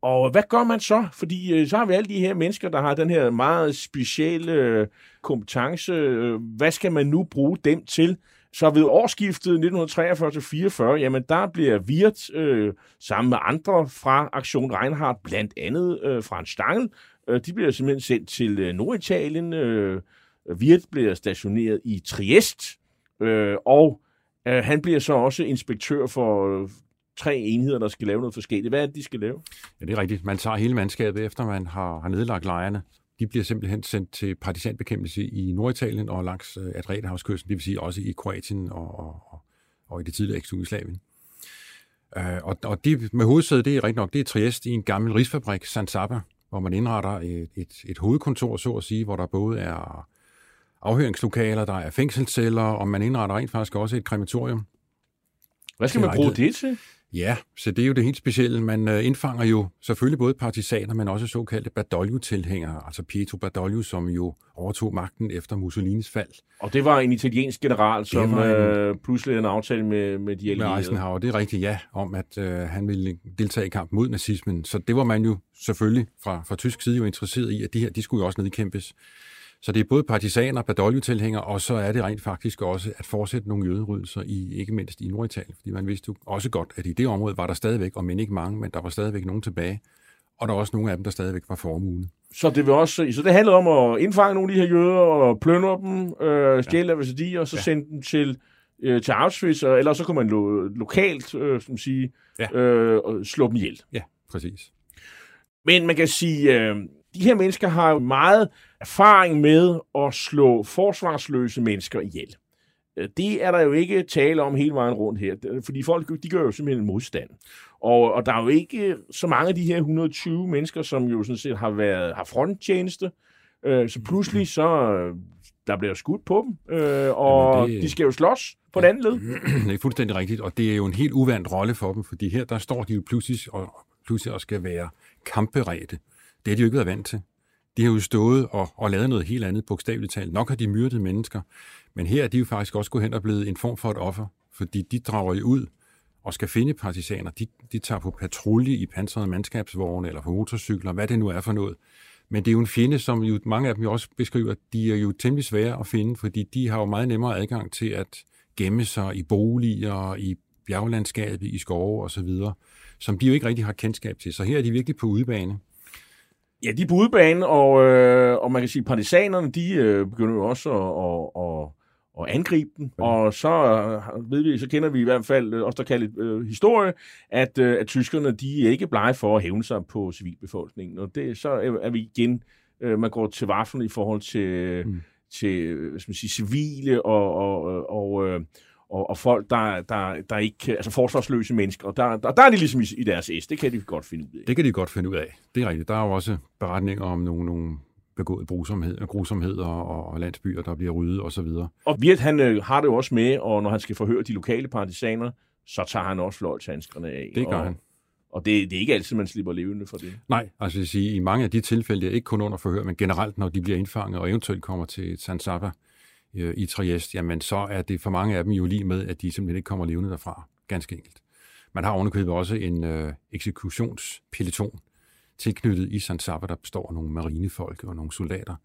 og hvad gør man så? Fordi øh, så har vi alle de her mennesker, der har den her meget specielle øh, kompetence. Øh, hvad skal man nu bruge dem til? Så ved årsskiftet 1943-44, jamen der bliver Wirt øh, sammen med andre fra Aktion Reinhardt, blandt andet øh, Frans Stangel, øh, de bliver simpelthen sendt til øh, Norditalien. Øh, Wirt bliver stationeret i Triest, øh, og øh, han bliver så også inspektør for øh, tre enheder, der skal lave noget forskelligt. Hvad er det, de skal lave? Ja, det er rigtigt. Man tager hele mandskabet, efter man har, har nedlagt lejrene. De bliver simpelthen sendt til partisanbekæmpelse i Norditalien og langs øh, Adriaterhavskysten, det vil sige også i Kroatien og, og, og i det tidligere eks-Jugoslavien. Øh, og, og det med hovedsædet, det er rigtigt nok, det er Triest i en gammel risfabrik, San Saba, hvor man indretter et, et, et hovedkontor, så at sige, hvor der både er afhøringslokaler, der er fængselsceller, og man indretter rent faktisk også et krematorium. Hvad skal man bruge det til? Ja, så det er jo det helt specielle. Man øh, indfanger jo selvfølgelig både partisaner, men også såkaldte Badoglio-tilhængere, altså Pietro Badoglio, som jo overtog magten efter Mussolinis fald. Og det var en italiensk general, som en, øh, pludselig havde en aftale med, med de allierede. Med Eisenhower, det er rigtigt, ja, om at øh, han ville deltage i kamp mod nazismen. Så det var man jo selvfølgelig fra, fra tysk side jo interesseret i, at de her, de skulle jo også nedkæmpes. Så det er både partisaner, Badoglio-tilhængere, og så er det rent faktisk også at fortsætte nogle jøderydelser, i, ikke mindst i Norditalien. Fordi man vidste jo også godt, at i det område var der stadigvæk, og men ikke mange, men der var stadigvæk nogen tilbage. Og der var også nogle af dem, der stadigvæk var formugende. Så det, vil også, så det handlede om at indfange nogle af de her jøder og plønne dem, øh, stjæle ja. værdier, og så ja. sende dem til, øh, til Auschwitz, og, eller så kunne man lo, lokalt øh, som sige, ja. øh, slå dem ihjel. Ja, præcis. Men man kan sige, øh, de her mennesker har jo meget erfaring med at slå forsvarsløse mennesker ihjel. Øh, Det er der jo ikke tale om hele vejen rundt her, fordi folk de gør jo simpelthen modstand. Og, og der er jo ikke så mange af de her 120 mennesker, som jo sådan set har været har fronttjeneste, øh, så pludselig så der bliver skudt på dem, øh, og Jamen, det- de skal jo slås på den anden led. det er fuldstændig rigtigt, og det er jo en helt uvandt rolle for dem, fordi her der står de jo pludselig og, pludselig og skal være kampberedte. Det har de jo ikke været vant til. De har jo stået og, og lavet noget helt andet, bogstaveligt talt. Nok har de myrdet mennesker, men her er de jo faktisk også gået hen og blevet en form for et offer, fordi de drager jo ud og skal finde partisaner. De, de tager på patrulje i pansrede mandskabsvogne eller på motorcykler, hvad det nu er for noget. Men det er jo en fjende, som jo mange af dem jo også beskriver, de er jo temmelig svære at finde, fordi de har jo meget nemmere adgang til at gemme sig i boliger, i bjerglandskabet, i skove og så videre, som de jo ikke rigtig har kendskab til. Så her er de virkelig på udebane. Ja, de er på udebane, og, øh, og man kan sige, at partisanerne, de øh, begynder jo også at, at, at, at angribe dem. Og så øh, ved vi, så kender vi i hvert fald, øh, også der kalder det øh, historie, at, øh, at tyskerne, de er ikke blege for at hævne sig på civilbefolkningen. Og det, så er vi igen, øh, man går til vafferne i forhold til, mm. til hvad skal man sige, civile og, og, og, øh, og, og folk, der, der, der ikke, altså forsvarsløse mennesker. Og der, der, der er de ligesom i, i deres es. Det kan de godt finde ud af. Det kan de godt finde ud af. Det er rigtigt. Der er jo også beretninger om nogle, nogle begået grusomhed, grusomheder og, og landsbyer, der bliver ryddet osv. Og Virt, han øh, har det jo også med, og når han skal forhøre de lokale partisaner, så tager han også fløjtshandskerne af. Det gør og, han. Og det, det er ikke altid, man slipper levende for det. Nej, altså jeg sige, i mange af de tilfælde, er ikke kun under forhør, men generelt, når de bliver indfanget og eventuelt kommer til San Saba øh, i Trieste, jamen så er det for mange af dem jo lige med, at de simpelthen ikke kommer levende derfra. Ganske enkelt. Man har ovenikøbet også en øh, eksekutionspeloton tilknyttet i San Saba, der består af nogle marinefolk og nogle soldater,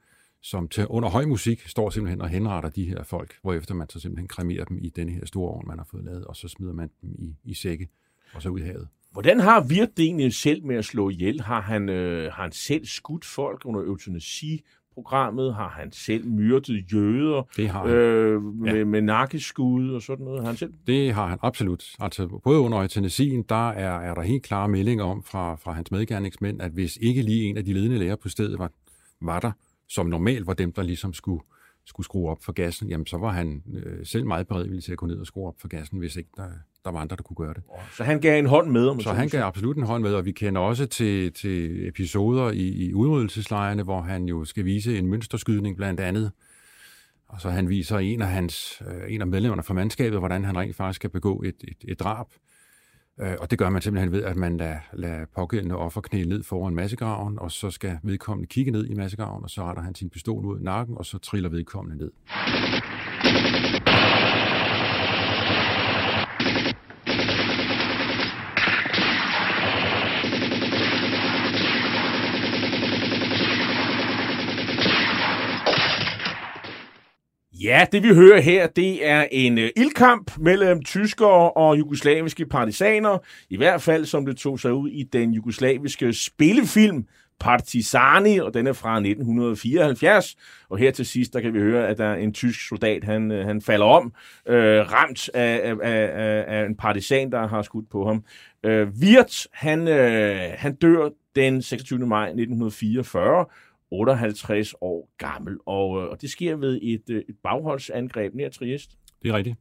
som til under høj musik står simpelthen og henretter de her folk, hvorefter man så simpelthen kremerer dem i denne her store ovn, man har fået lavet, og så smider man dem i, i sække og så ud i havet. Hvordan har Virt det egentlig selv med at slå ihjel? Har han, øh, har han selv skudt folk under eutanasi? Eutanasi-programmet? Har han selv myrdet jøder Det har han. øh, med, ja. med nakkeskud og sådan noget? Har han selv? Det har han absolut. Altså både under eutanasien, der er, er der helt klare meldinger om fra, fra hans medgerningsmænd, at hvis ikke lige en af de ledende læger på stedet var, var der, som normalt var dem, der ligesom skulle, skulle skrue op for gassen, jamen så var han øh, selv meget beredvillig til at gå ned og skrue op for gassen, hvis ikke der, der var andre, der kunne gøre det. Så han gav en hånd med? Om Så han gav absolut en hånd med, og vi kender også til, til episoder i, i udryddelseslejrene, hvor han jo skal vise en mønsterskydning blandt andet. Og så han viser en af, hans, øh, en af medlemmerne fra mandskabet, hvordan han rent faktisk skal begå et, et, et drab. Øh, Og det gør man simpelthen ved, at man lader, lader pågældende offer knæle ned foran massegraven, og så skal vedkommende kigge ned i massegraven, og så retter han sin pistol ud i nakken, og så triller vedkommende ned. Ja, det vi hører her, det er en øh, ildkamp mellem tyskere og jugoslaviske partisaner. I hvert fald, som det tog sig ud i den jugoslaviske spillefilm Partizani, og den er fra 1974. Og her til sidst, der kan vi høre, at der er en tysk soldat, han, øh, han falder om, øh, ramt af, af, af, af en partisan, der har skudt på ham. Øh, Wirt, han, øh, han dør den 26. maj 1944, 58 år gammel, og, øh, og det sker ved et, øh, et bagholdsangreb nær Trieste. Det er rigtigt.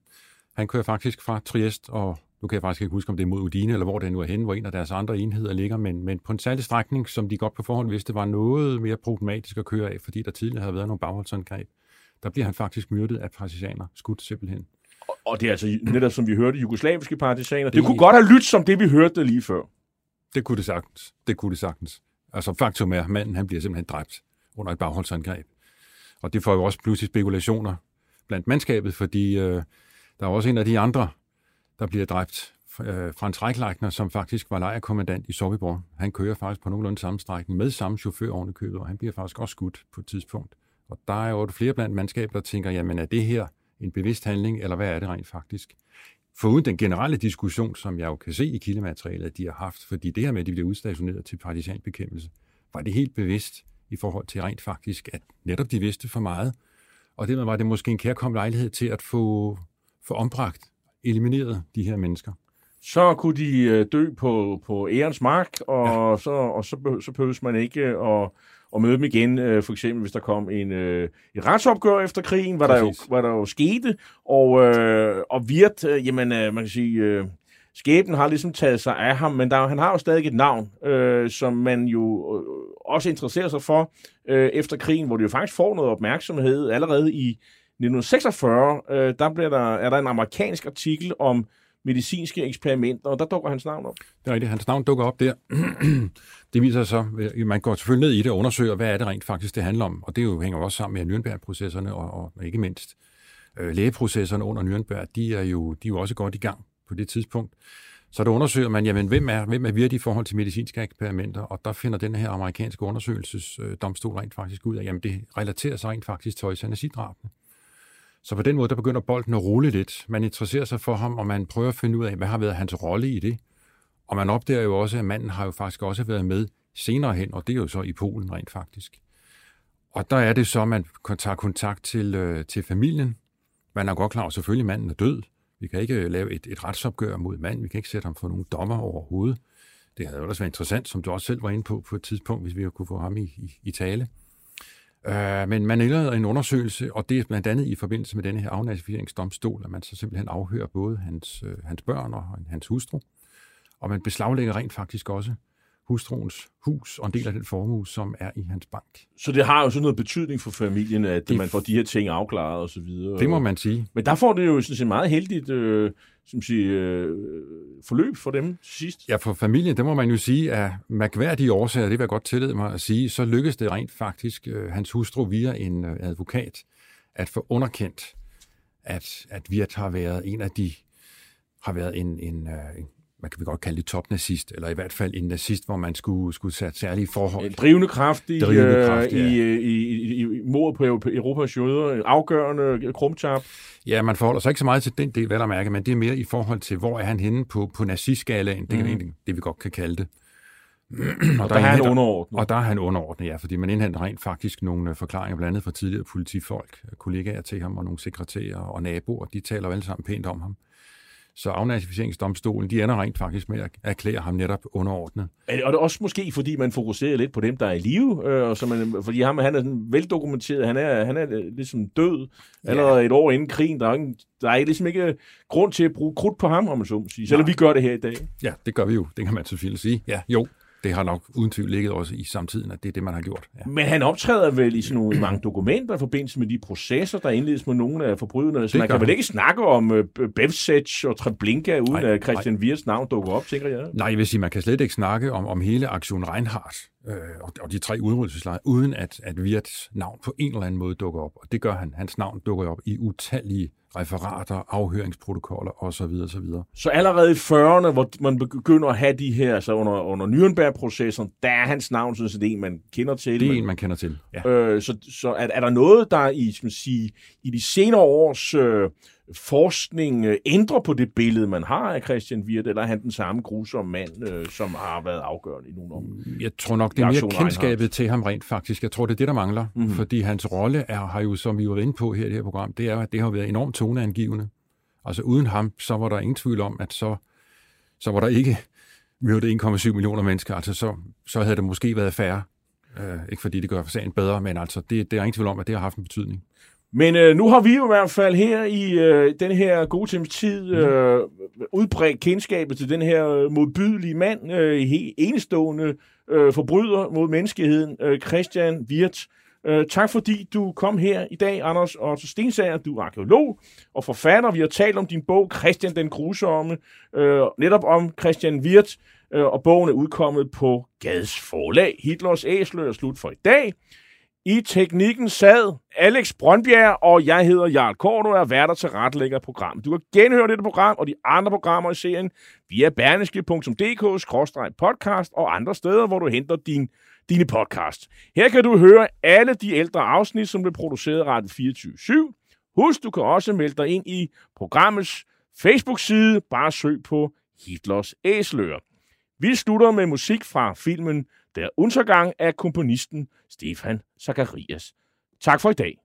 Han kører faktisk fra Trieste, og nu kan jeg faktisk ikke huske, om det er mod Udine, eller hvor det nu er henne, hvor en af deres andre enheder ligger, men, men på en særlig strækning, som de godt på forhånd vidste, var noget mere problematisk at køre af, fordi der tidligere havde været nogle bagholdsangreb. Der bliver han faktisk myrdet af partisaner, skudt simpelthen. Og, og det er altså netop, som vi hørte, jugoslaviske partisaner. Det, Det- det kunne godt have lyttet som det, vi hørte lige før. Det kunne det sagtens. Det kunne det sagtens. Altså faktum er, at manden han bliver simpelthen dræbt under et bagholdsangreb. Og det får jo også pludselig spekulationer blandt mandskabet, fordi øh, der er også en af de andre, der bliver dræbt, øh, Frans Reichleitner, som faktisk var lejerkommandant i Sobibor. Han kører faktisk på nogenlunde samme strækning med samme chauffør oven i købet, og han bliver faktisk også skudt på et tidspunkt. Og der er jo flere blandt mandskabet, der tænker, jamen er det her en bevidst handling, eller hvad er det rent faktisk? Foruden den generelle diskussion, som jeg jo kan se i kildematerialet, at de har haft, fordi det her med, at de bliver udstationeret til partisanbekæmpelse, var det helt bevidst i forhold til rent faktisk, at netop de vidste for meget, og dermed var det måske en kærkommen lejlighed til at få, få ombragt, elimineret de her mennesker. Så kunne de øh, dø på, på ærens mark, og, ja. så, og så, så behøves man ikke at, at møde dem igen, øh, for eksempel hvis der kom en, øh, et retsopgør efter krigen, hvad der, jo, hvad der jo skete, og, øh, og Virt, øh, jamen øh, man kan sige, øh, skæbnen har ligesom taget sig af ham, men der, han har jo stadig et navn, øh, som man jo øh, også interesserer sig for øh, efter krigen, hvor det jo faktisk får noget opmærksomhed. Allerede i 1946, øh, der, bliver der, er der en amerikansk artikel om medicinske eksperimenter, og der dukker hans navn op. Det er rigtigt. Hans navn dukker op der. det viser sig så, at man går selvfølgelig ned i det og undersøger, hvad er det rent faktisk, det handler om. Og det jo hænger også sammen med Nürnberg-processerne og, og ikke mindst øh, lægeprocesserne under Nürnberg. De er, jo, de er jo også godt i gang på det tidspunkt. Så der undersøger man, jamen, hvem er, hvem er virkelig i forhold til medicinske eksperimenter, og der finder den her amerikanske undersøgelsesdomstol rent faktisk ud af, jamen det relaterer sig rent faktisk til euthanasiddrabene. Så på den måde, der begynder bolden at rulle lidt. Man interesserer sig for ham, og man prøver at finde ud af, hvad har været hans rolle i det. Og man opdager jo også, at manden har jo faktisk også været med senere hen, og det er jo så i Polen rent faktisk. Og der er det så, at man tager kontakt til, øh, til familien. Man er godt klar over, selvfølgelig manden er død. Vi kan ikke øh, lave et, et retsopgør mod manden. Vi kan ikke sætte ham for nogen dommer overhovedet. Det havde jo også været interessant, som du også selv var inde på på et tidspunkt, hvis vi kunne få ham i, i, i tale. Øh, men man indleder en undersøgelse, og det er blandt andet i forbindelse med denne her afnazificeringsdomstol, at man så simpelthen afhører både hans, øh, hans børn og hans hustru. Og man beslaglægger rent faktisk også hustruens hus og en del af den formue, som er i hans bank. Så det har jo sådan noget betydning for familien, at Det- man får de her ting afklaret og så videre. Det må man sige. Men der får det jo sådan set meget heldigt øh, som siger, øh, forløb for dem til sidst. Ja, for familien, det må man jo sige, at mærkværdige årsager, det vil jeg godt tillade mig at sige, så lykkedes det rent faktisk øh, hans hustru via en øh, advokat at få underkendt, at, at Virt har været en af de, har været en, en, øh, en man kan vi godt kalde det topnazist, eller i hvert fald en nazist, hvor man skulle, skulle sætte særlige forhold. En drivende kraft i, Drivende øh, kraft, ja. i, øh, i, i, i mordet på Europa- Europas jøder. En afgørende krumtap. Ja, man forholder sig ikke så meget til den del, vel at mærke, men det er mere i forhold til, hvor er han henne på, på nazistskalaen. Det er Mhm. egentlig det, vi godt kan kalde det. Og der er han underordnet. Og der er han underordnet, ja, fordi man indhenter rent faktisk nogle øh, forklaringer, blandt andet fra tidligere politifolk, kollegaer til ham og nogle sekretærer og naboer. De taler jo alle sammen pænt om ham. Så afnazificeringsdomstolen, de ender rent faktisk med at erklære ham netop underordnet. Er Og det er også måske, fordi man fokuserer lidt på dem, der er i live, øh, og så man, fordi ham, han er sådan veldokumenteret, han er, han er øh, ligesom død allerede et år inden krigen. Der er, ingen, der er ligesom ikke grund til at bruge krudt på ham, om man så må sige. Selvom vi gør det her i dag. Ja, det gør vi jo. Det kan man selvfølgelig sige. Ja, jo, det har nok uden tvivl ligget også i samtiden, at det er det, man har gjort. Ja. Men han optræder vel i sådan nogle mange dokumenter i forbindelse med de processer, der indledes med nogle af forbryderne. Så Det man kan vel han. ikke snakke om øh, Bevsec og Treblinka, uden Nej, at Christian Viers navn dukker op, tænker jeg. Nej, jeg vil sige, man kan slet ikke snakke om, om hele aktion Reinhardt øh, og, og de tre udryddelseslejre, uden at, at Wirts navn på en eller anden måde dukker op. Og det gør han. Hans navn dukker op i utallige referater, afhøringsprotokoller osv. osv. Så allerede i 40'erne, hvor man begynder at have de her, altså under, under Nürnberg-processen, der er hans navn sådan set en, man kender til. Det er en, man kender til. Ja. Øh, så så er, er der noget, der i, skal man sige, i de senere års øh, forskning øh, ændrer på det billede, man har af Christian Wirth, eller er han den samme grusomme mand, øh, som har været afgørende i nogle år? Jeg tror nok, det er mere kendskabet til ham rent faktisk. Jeg tror, det er det, der mangler. Mhm. Mm-hmm. Fordi hans rolle er, har jo, som vi var inde på her i det her program, det er, at det har været enormt toneangivende. Altså uden ham, så var der ingen tvivl om, at så, så var der ikke mødte 1,7 millioner mennesker. Altså så, så havde det måske været færre. Øh, ikke fordi det gør sagen bedre, men altså det, det er ingen tvivl om, at det har haft en betydning. Men øh, nu har vi jo i hvert fald her i øh, den her gode times tid øh, udbredt kendskabet til den her øh, modbydelige mand, øh, helt enestående øh, forbryder mod menneskeheden, øh, Christian Wirth. Øh, tak fordi du kom her i dag, Anders Otto Stensager. Du er arkeolog og forfatter. Vi har talt om din bog, Christian den Grusomme, øh, netop om Christian Wirth, øh, og bogen er udkommet på Gades Forlag. Hitlers Æsler er slut for i dag. I teknikken sad Alex Brøndbjerg, og jeg hedder Jarl Kort, og er værter til retlægger program. Du kan genhøre dette program og de andre programmer i serien via berneske.dk-podcast og andre steder, hvor du henter din, dine podcast. Her kan du høre alle de ældre afsnit, som blev produceret af Radio 24-7. Husk, du kan også melde dig ind i programmets Facebook-side. Bare søg på Hitlers Æsler. Vi slutter med musik fra filmen der Untergang af komponisten Stefan Zacharias. Tak for i dag.